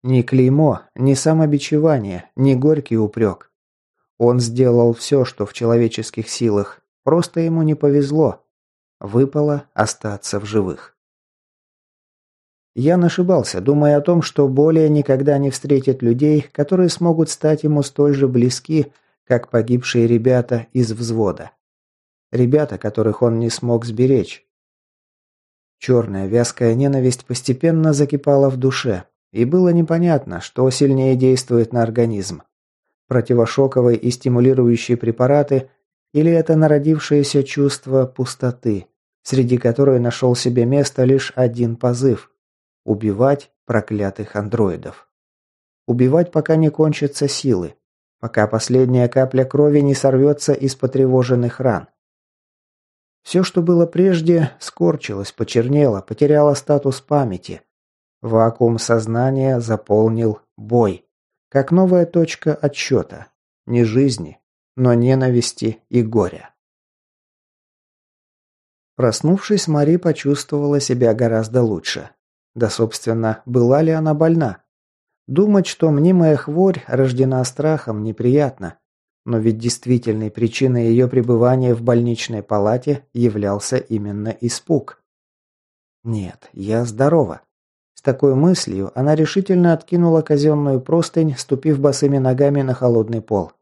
Ни клеймо, ни самобичевание, ни горький упрек. Он сделал все, что в человеческих силах, просто ему не повезло. Выпало остаться в живых. Я ошибался, думая о том, что более никогда не встретит людей, которые смогут стать ему столь же близки, как погибшие ребята из взвода. Ребята, которых он не смог сберечь. Черная вязкая ненависть постепенно закипала в душе, и было непонятно, что сильнее действует на организм. Противошоковые и стимулирующие препараты или это народившееся чувство пустоты, среди которой нашел себе место лишь один позыв – убивать проклятых андроидов. Убивать, пока не кончатся силы, пока последняя капля крови не сорвется из потревоженных ран. Все, что было прежде, скорчилось, почернело, потеряло статус памяти – Вакуум сознания заполнил бой, как новая точка отсчета. Не жизни, но ненависти и горя. Проснувшись, Мари почувствовала себя гораздо лучше. Да, собственно, была ли она больна? Думать, что мнимая хворь рождена страхом, неприятно. Но ведь действительной причиной ее пребывания в больничной палате являлся именно испуг. Нет, я здорова. С такой мыслью она решительно откинула казенную простынь, ступив босыми ногами на холодный пол.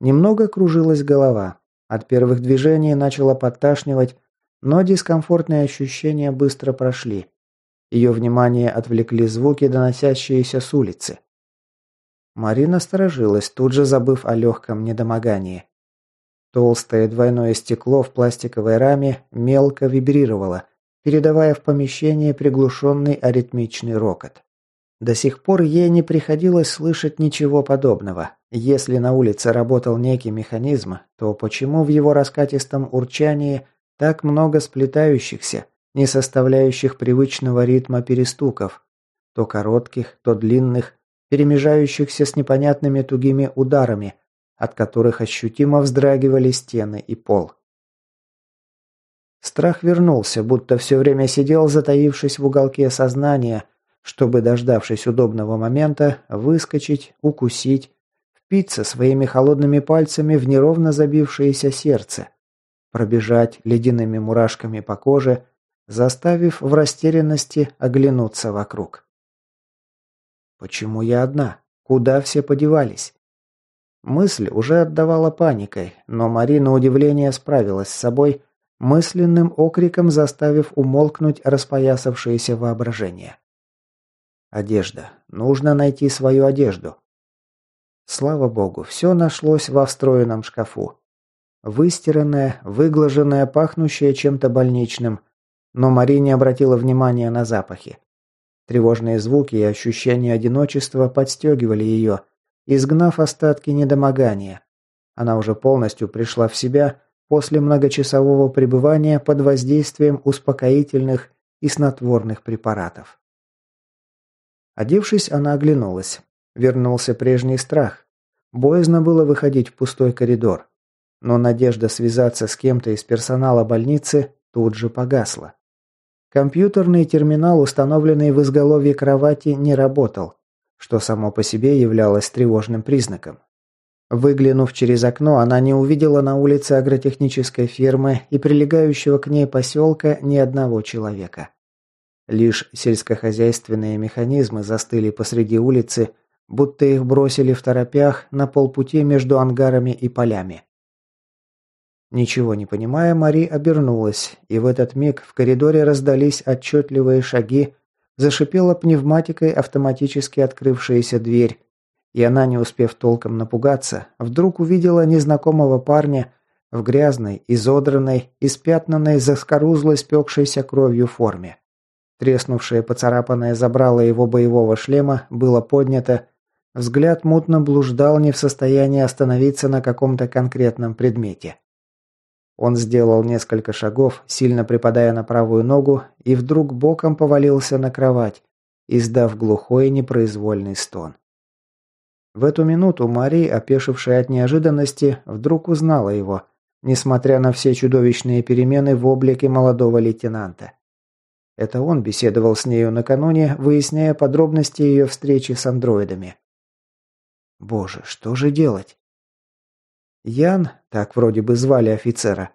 Немного кружилась голова. От первых движений начала подташнивать, но дискомфортные ощущения быстро прошли. Ее внимание отвлекли звуки, доносящиеся с улицы. Марина сторожилась, тут же забыв о легком недомогании. Толстое двойное стекло в пластиковой раме мелко вибрировало, передавая в помещение приглушенный аритмичный рокот. До сих пор ей не приходилось слышать ничего подобного. Если на улице работал некий механизм, то почему в его раскатистом урчании так много сплетающихся, не составляющих привычного ритма перестуков, то коротких, то длинных, перемежающихся с непонятными тугими ударами, от которых ощутимо вздрагивали стены и пол. Страх вернулся, будто все время сидел, затаившись в уголке сознания, чтобы, дождавшись удобного момента, выскочить, укусить, впиться своими холодными пальцами в неровно забившееся сердце, пробежать ледяными мурашками по коже, заставив в растерянности оглянуться вокруг. «Почему я одна? Куда все подевались?» Мысль уже отдавала паникой, но Марина удивление справилась с собой, мысленным окриком заставив умолкнуть распоясавшееся воображение. Одежда. Нужно найти свою одежду. Слава богу, все нашлось во встроенном шкафу. Выстиранное, выглаженное, пахнущее чем-то больничным. Но Мари не обратила внимания на запахи. Тревожные звуки и ощущение одиночества подстегивали ее, изгнав остатки недомогания. Она уже полностью пришла в себя после многочасового пребывания под воздействием успокоительных и снотворных препаратов. Одевшись, она оглянулась. Вернулся прежний страх. Боязно было выходить в пустой коридор. Но надежда связаться с кем-то из персонала больницы тут же погасла. Компьютерный терминал, установленный в изголовье кровати, не работал, что само по себе являлось тревожным признаком. Выглянув через окно, она не увидела на улице агротехнической фермы и прилегающего к ней поселка ни одного человека. Лишь сельскохозяйственные механизмы застыли посреди улицы, будто их бросили в торопях на полпути между ангарами и полями. Ничего не понимая, Мари обернулась, и в этот миг в коридоре раздались отчетливые шаги, зашипела пневматикой автоматически открывшаяся дверь, и она, не успев толком напугаться, вдруг увидела незнакомого парня в грязной, изодранной, испятнанной заскорузлой спекшейся кровью форме. Треснувшее поцарапанное забрало его боевого шлема было поднято, взгляд мутно блуждал не в состоянии остановиться на каком-то конкретном предмете. Он сделал несколько шагов, сильно припадая на правую ногу, и вдруг боком повалился на кровать, издав глухой непроизвольный стон. В эту минуту Мари, опешившая от неожиданности, вдруг узнала его, несмотря на все чудовищные перемены в облике молодого лейтенанта. Это он беседовал с нею накануне, выясняя подробности ее встречи с андроидами. Боже, что же делать? Ян, так вроде бы звали офицера,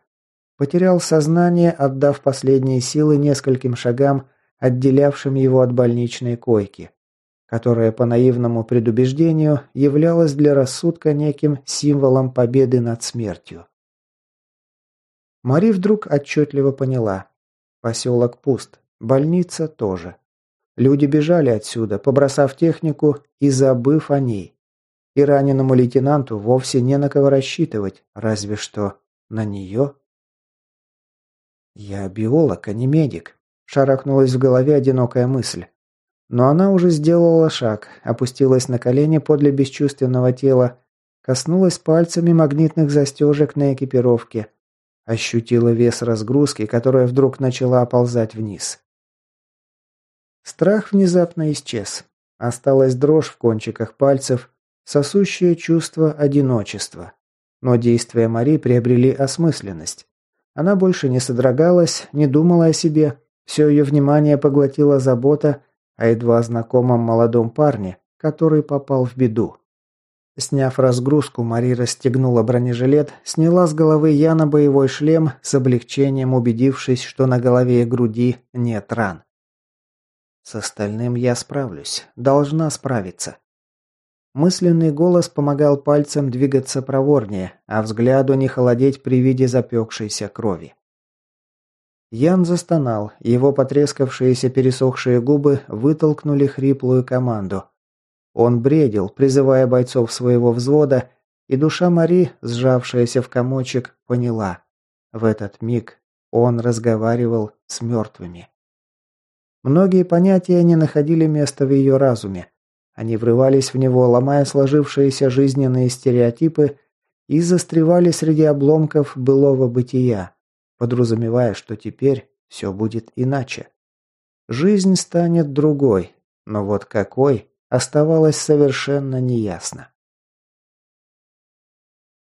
потерял сознание, отдав последние силы нескольким шагам, отделявшим его от больничной койки которая по наивному предубеждению являлась для рассудка неким символом победы над смертью. Мари вдруг отчетливо поняла. Поселок пуст, больница тоже. Люди бежали отсюда, побросав технику и забыв о ней. И раненому лейтенанту вовсе не на кого рассчитывать, разве что на нее. «Я биолог, а не медик», – шарахнулась в голове одинокая мысль. Но она уже сделала шаг, опустилась на колени подле бесчувственного тела, коснулась пальцами магнитных застежек на экипировке, ощутила вес разгрузки, которая вдруг начала оползать вниз. Страх внезапно исчез. Осталась дрожь в кончиках пальцев, сосущее чувство одиночества. Но действия Мари приобрели осмысленность. Она больше не содрогалась, не думала о себе. Все ее внимание поглотила забота о едва знакомом молодом парне, который попал в беду. Сняв разгрузку, Мари расстегнула бронежилет, сняла с головы Яна боевой шлем, с облегчением убедившись, что на голове и груди нет ран. «С остальным я справлюсь. Должна справиться». Мысленный голос помогал пальцам двигаться проворнее, а взгляду не холодеть при виде запекшейся крови. Ян застонал, его потрескавшиеся пересохшие губы вытолкнули хриплую команду. Он бредил, призывая бойцов своего взвода, и душа Мари, сжавшаяся в комочек, поняла. В этот миг он разговаривал с мертвыми. Многие понятия не находили места в ее разуме. Они врывались в него, ломая сложившиеся жизненные стереотипы и застревали среди обломков былого бытия, подразумевая, что теперь все будет иначе. Жизнь станет другой, но вот какой, оставалось совершенно неясно.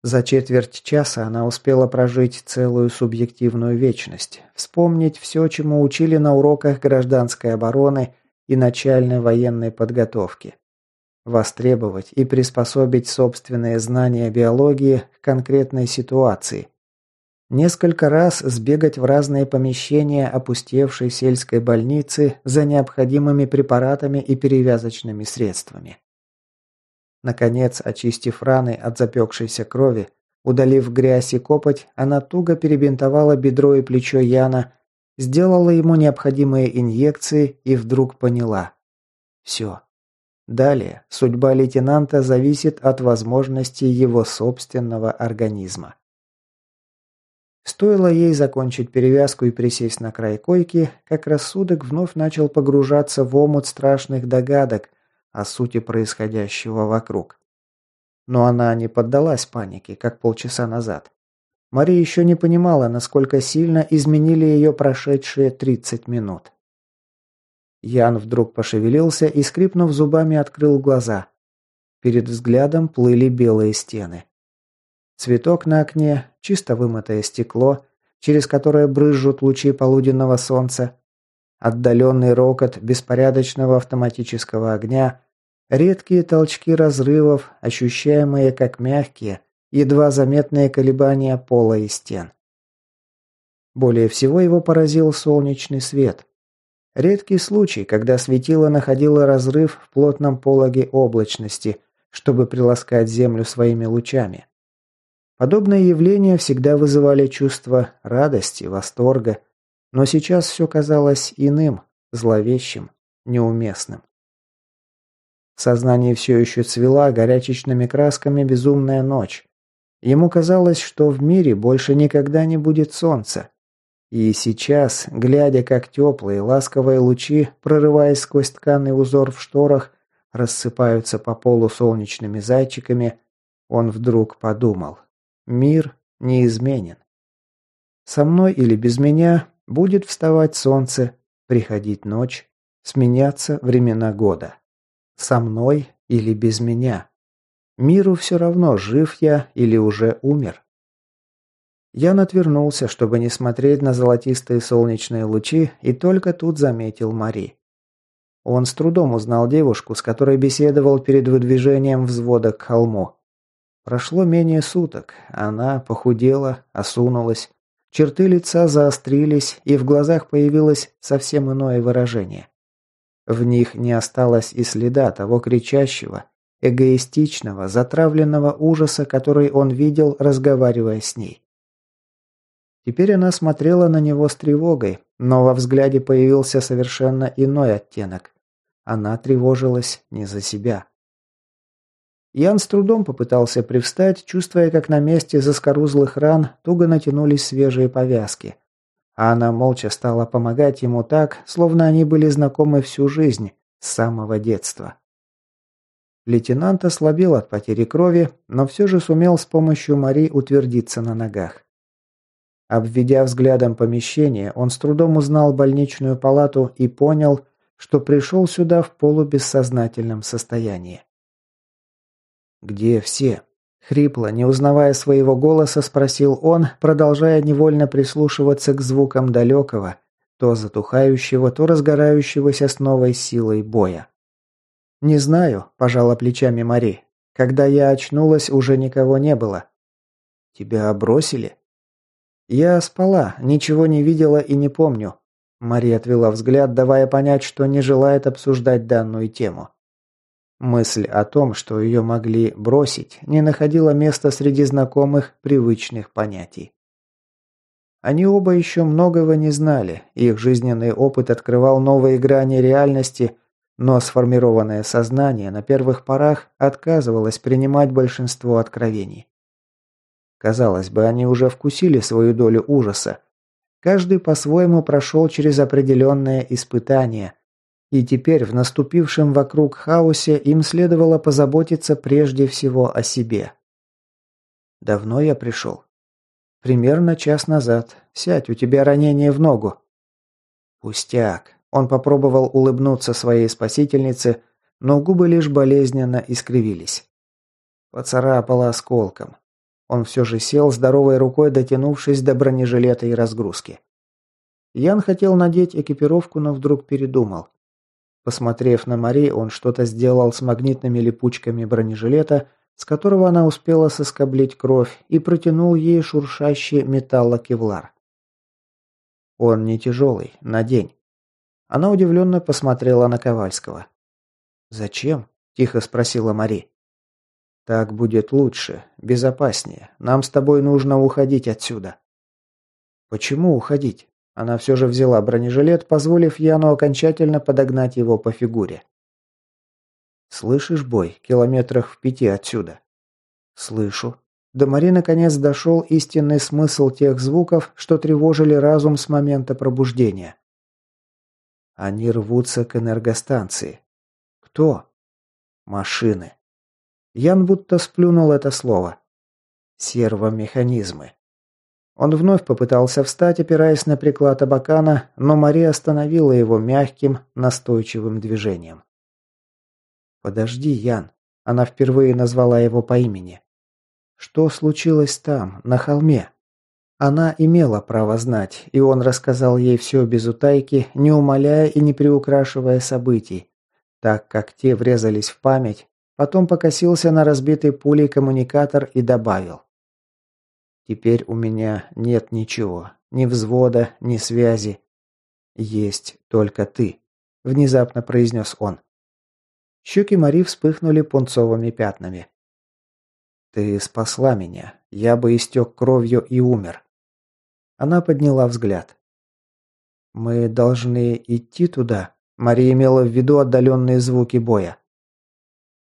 За четверть часа она успела прожить целую субъективную вечность, вспомнить все, чему учили на уроках гражданской обороны и начальной военной подготовки. Востребовать и приспособить собственные знания биологии к конкретной ситуации. Несколько раз сбегать в разные помещения опустевшей сельской больницы за необходимыми препаратами и перевязочными средствами. Наконец, очистив раны от запекшейся крови, удалив грязь и копоть, она туго перебинтовала бедро и плечо Яна сделала ему необходимые инъекции и вдруг поняла. Все. Далее судьба лейтенанта зависит от возможностей его собственного организма. Стоило ей закончить перевязку и присесть на край койки, как рассудок вновь начал погружаться в омут страшных догадок о сути происходящего вокруг. Но она не поддалась панике, как полчаса назад. Мария еще не понимала, насколько сильно изменили ее прошедшие 30 минут. Ян вдруг пошевелился и, скрипнув зубами, открыл глаза. Перед взглядом плыли белые стены. Цветок на окне, чисто вымытое стекло, через которое брызжут лучи полуденного солнца, отдаленный рокот беспорядочного автоматического огня, редкие толчки разрывов, ощущаемые как мягкие, едва заметные колебания пола и стен. Более всего его поразил солнечный свет. Редкий случай, когда светило находило разрыв в плотном пологе облачности, чтобы приласкать землю своими лучами. Подобные явления всегда вызывали чувство радости, восторга, но сейчас все казалось иным, зловещим, неуместным. В сознании все еще цвела горячечными красками безумная ночь, Ему казалось, что в мире больше никогда не будет солнца. И сейчас, глядя, как теплые, ласковые лучи, прорываясь сквозь тканый узор в шторах, рассыпаются по полу солнечными зайчиками, он вдруг подумал. Мир неизменен. Со мной или без меня будет вставать солнце, приходить ночь, сменяться времена года. Со мной или без меня. Миру все равно, жив я или уже умер. Ян отвернулся, чтобы не смотреть на золотистые солнечные лучи, и только тут заметил Мари. Он с трудом узнал девушку, с которой беседовал перед выдвижением взвода к холму. Прошло менее суток, она похудела, осунулась, черты лица заострились, и в глазах появилось совсем иное выражение. В них не осталось и следа того кричащего, эгоистичного, затравленного ужаса, который он видел, разговаривая с ней. Теперь она смотрела на него с тревогой, но во взгляде появился совершенно иной оттенок. Она тревожилась не за себя. Ян с трудом попытался привстать, чувствуя, как на месте заскорузлых ран туго натянулись свежие повязки. А она молча стала помогать ему так, словно они были знакомы всю жизнь, с самого детства. Лейтенант ослабел от потери крови, но все же сумел с помощью Мари утвердиться на ногах. Обведя взглядом помещение, он с трудом узнал больничную палату и понял, что пришел сюда в полубессознательном состоянии. «Где все?» Хрипло, не узнавая своего голоса, спросил он, продолжая невольно прислушиваться к звукам далекого, то затухающего, то разгорающегося с новой силой боя. «Не знаю», – пожала плечами Мари. «Когда я очнулась, уже никого не было». «Тебя бросили?» «Я спала, ничего не видела и не помню». Мари отвела взгляд, давая понять, что не желает обсуждать данную тему. Мысль о том, что ее могли бросить, не находила места среди знакомых привычных понятий. Они оба еще многого не знали, их жизненный опыт открывал новые грани реальности, но сформированное сознание на первых порах отказывалось принимать большинство откровений. Казалось бы, они уже вкусили свою долю ужаса. Каждый по-своему прошел через определенное испытание – и теперь в наступившем вокруг хаосе им следовало позаботиться прежде всего о себе. Давно я пришел. Примерно час назад. Сядь, у тебя ранение в ногу. Пустяк. Он попробовал улыбнуться своей спасительнице, но губы лишь болезненно искривились. Поцарапало осколком. Он все же сел, здоровой рукой дотянувшись до бронежилета и разгрузки. Ян хотел надеть экипировку, но вдруг передумал. Посмотрев на Мари, он что-то сделал с магнитными липучками бронежилета, с которого она успела соскоблить кровь, и протянул ей шуршащий металлокевлар. «Он не тяжелый. Надень». Она удивленно посмотрела на Ковальского. «Зачем?» – тихо спросила Мари. «Так будет лучше, безопаснее. Нам с тобой нужно уходить отсюда». «Почему уходить?» Она все же взяла бронежилет, позволив Яну окончательно подогнать его по фигуре. «Слышишь бой? Километрах в пяти отсюда». «Слышу». До Мари наконец дошел истинный смысл тех звуков, что тревожили разум с момента пробуждения. Они рвутся к энергостанции. Кто? Машины. Ян будто сплюнул это слово. Сервомеханизмы. Он вновь попытался встать, опираясь на приклад абакана, но Мария остановила его мягким, настойчивым движением. «Подожди, Ян». Она впервые назвала его по имени. «Что случилось там, на холме?» Она имела право знать, и он рассказал ей все без утайки, не умаляя и не приукрашивая событий, так как те врезались в память, потом покосился на разбитый пулей коммуникатор и добавил. Теперь у меня нет ничего. Ни взвода, ни связи. Есть только ты», – внезапно произнес он. Щеки Мари вспыхнули пунцовыми пятнами. «Ты спасла меня. Я бы истек кровью и умер». Она подняла взгляд. «Мы должны идти туда?» Мария имела в виду отдаленные звуки боя.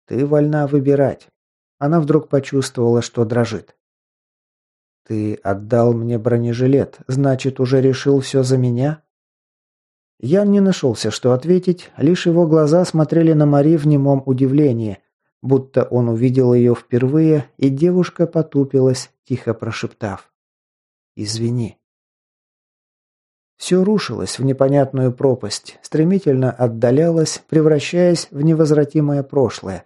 «Ты вольна выбирать». Она вдруг почувствовала, что дрожит. «Ты отдал мне бронежилет, значит, уже решил все за меня?» Ян не нашелся, что ответить, лишь его глаза смотрели на Мари в немом удивлении, будто он увидел ее впервые, и девушка потупилась, тихо прошептав. «Извини». Все рушилось в непонятную пропасть, стремительно отдалялось, превращаясь в невозвратимое прошлое.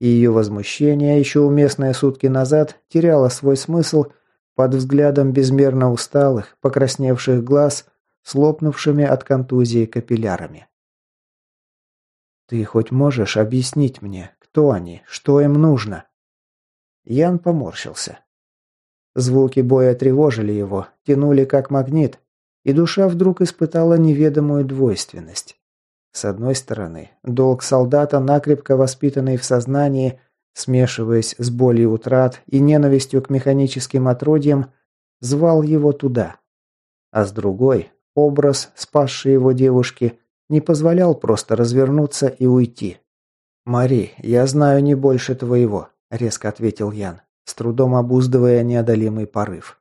И ее возмущение, еще уместное сутки назад, теряло свой смысл – под взглядом безмерно усталых, покрасневших глаз, слопнувшими от контузии капиллярами. «Ты хоть можешь объяснить мне, кто они, что им нужно?» Ян поморщился. Звуки боя тревожили его, тянули как магнит, и душа вдруг испытала неведомую двойственность. С одной стороны, долг солдата, накрепко воспитанный в сознании, смешиваясь с болью утрат и ненавистью к механическим отродьям, звал его туда. А с другой, образ, спасший его девушки, не позволял просто развернуться и уйти. «Мари, я знаю не больше твоего», – резко ответил Ян, с трудом обуздывая неодолимый порыв.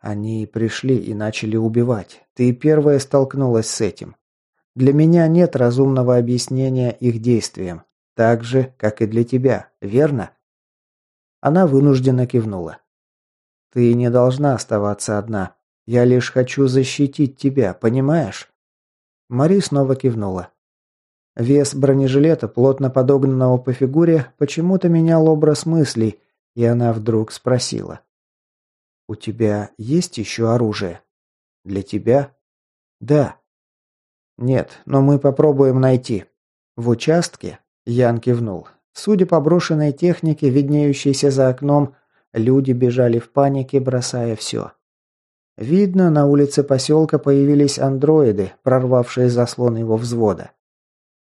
Они пришли и начали убивать. Ты первая столкнулась с этим. Для меня нет разумного объяснения их действиям. Так же, как и для тебя, верно?» Она вынужденно кивнула. «Ты не должна оставаться одна. Я лишь хочу защитить тебя, понимаешь?» Мари снова кивнула. Вес бронежилета, плотно подогнанного по фигуре, почему-то менял образ мыслей, и она вдруг спросила. «У тебя есть еще оружие? Для тебя?» «Да». «Нет, но мы попробуем найти». «В участке?» Ян кивнул. Судя по брошенной технике, виднеющейся за окном, люди бежали в панике, бросая все. Видно, на улице поселка появились андроиды, прорвавшие заслон его взвода.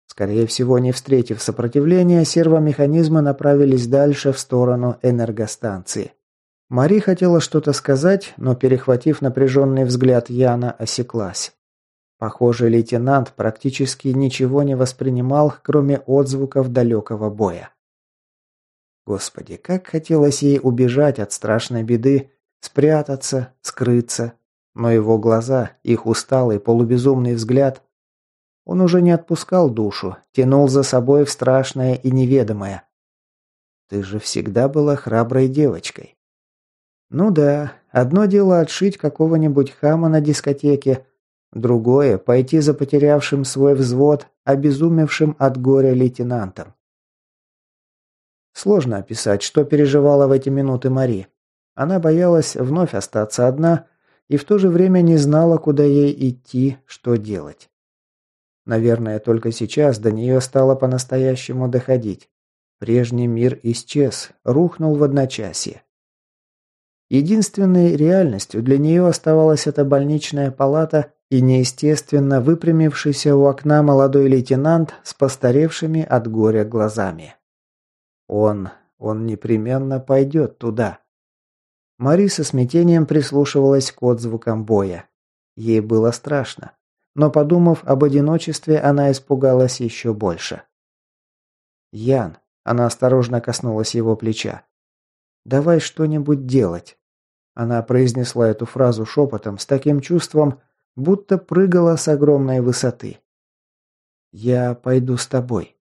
Скорее всего, не встретив сопротивления, сервомеханизмы направились дальше в сторону энергостанции. Мари хотела что-то сказать, но, перехватив напряженный взгляд Яна, осеклась. Похоже, лейтенант практически ничего не воспринимал, кроме отзвуков далекого боя. Господи, как хотелось ей убежать от страшной беды, спрятаться, скрыться. Но его глаза, их усталый, полубезумный взгляд... Он уже не отпускал душу, тянул за собой в страшное и неведомое. «Ты же всегда была храброй девочкой». Ну да, одно дело отшить какого-нибудь хама на дискотеке, другое – пойти за потерявшим свой взвод, обезумевшим от горя лейтенантом. Сложно описать, что переживала в эти минуты Мари. Она боялась вновь остаться одна и в то же время не знала, куда ей идти, что делать. Наверное, только сейчас до нее стало по-настоящему доходить. Прежний мир исчез, рухнул в одночасье. Единственной реальностью для нее оставалась эта больничная палата и неестественно выпрямившийся у окна молодой лейтенант с постаревшими от горя глазами. Он, он непременно пойдет туда. Мари со смятением прислушивалась к отзвукам боя. Ей было страшно. Но подумав об одиночестве, она испугалась еще больше. «Ян», – она осторожно коснулась его плеча, – «давай что-нибудь делать». Она произнесла эту фразу шепотом с таким чувством, будто прыгала с огромной высоты. «Я пойду с тобой».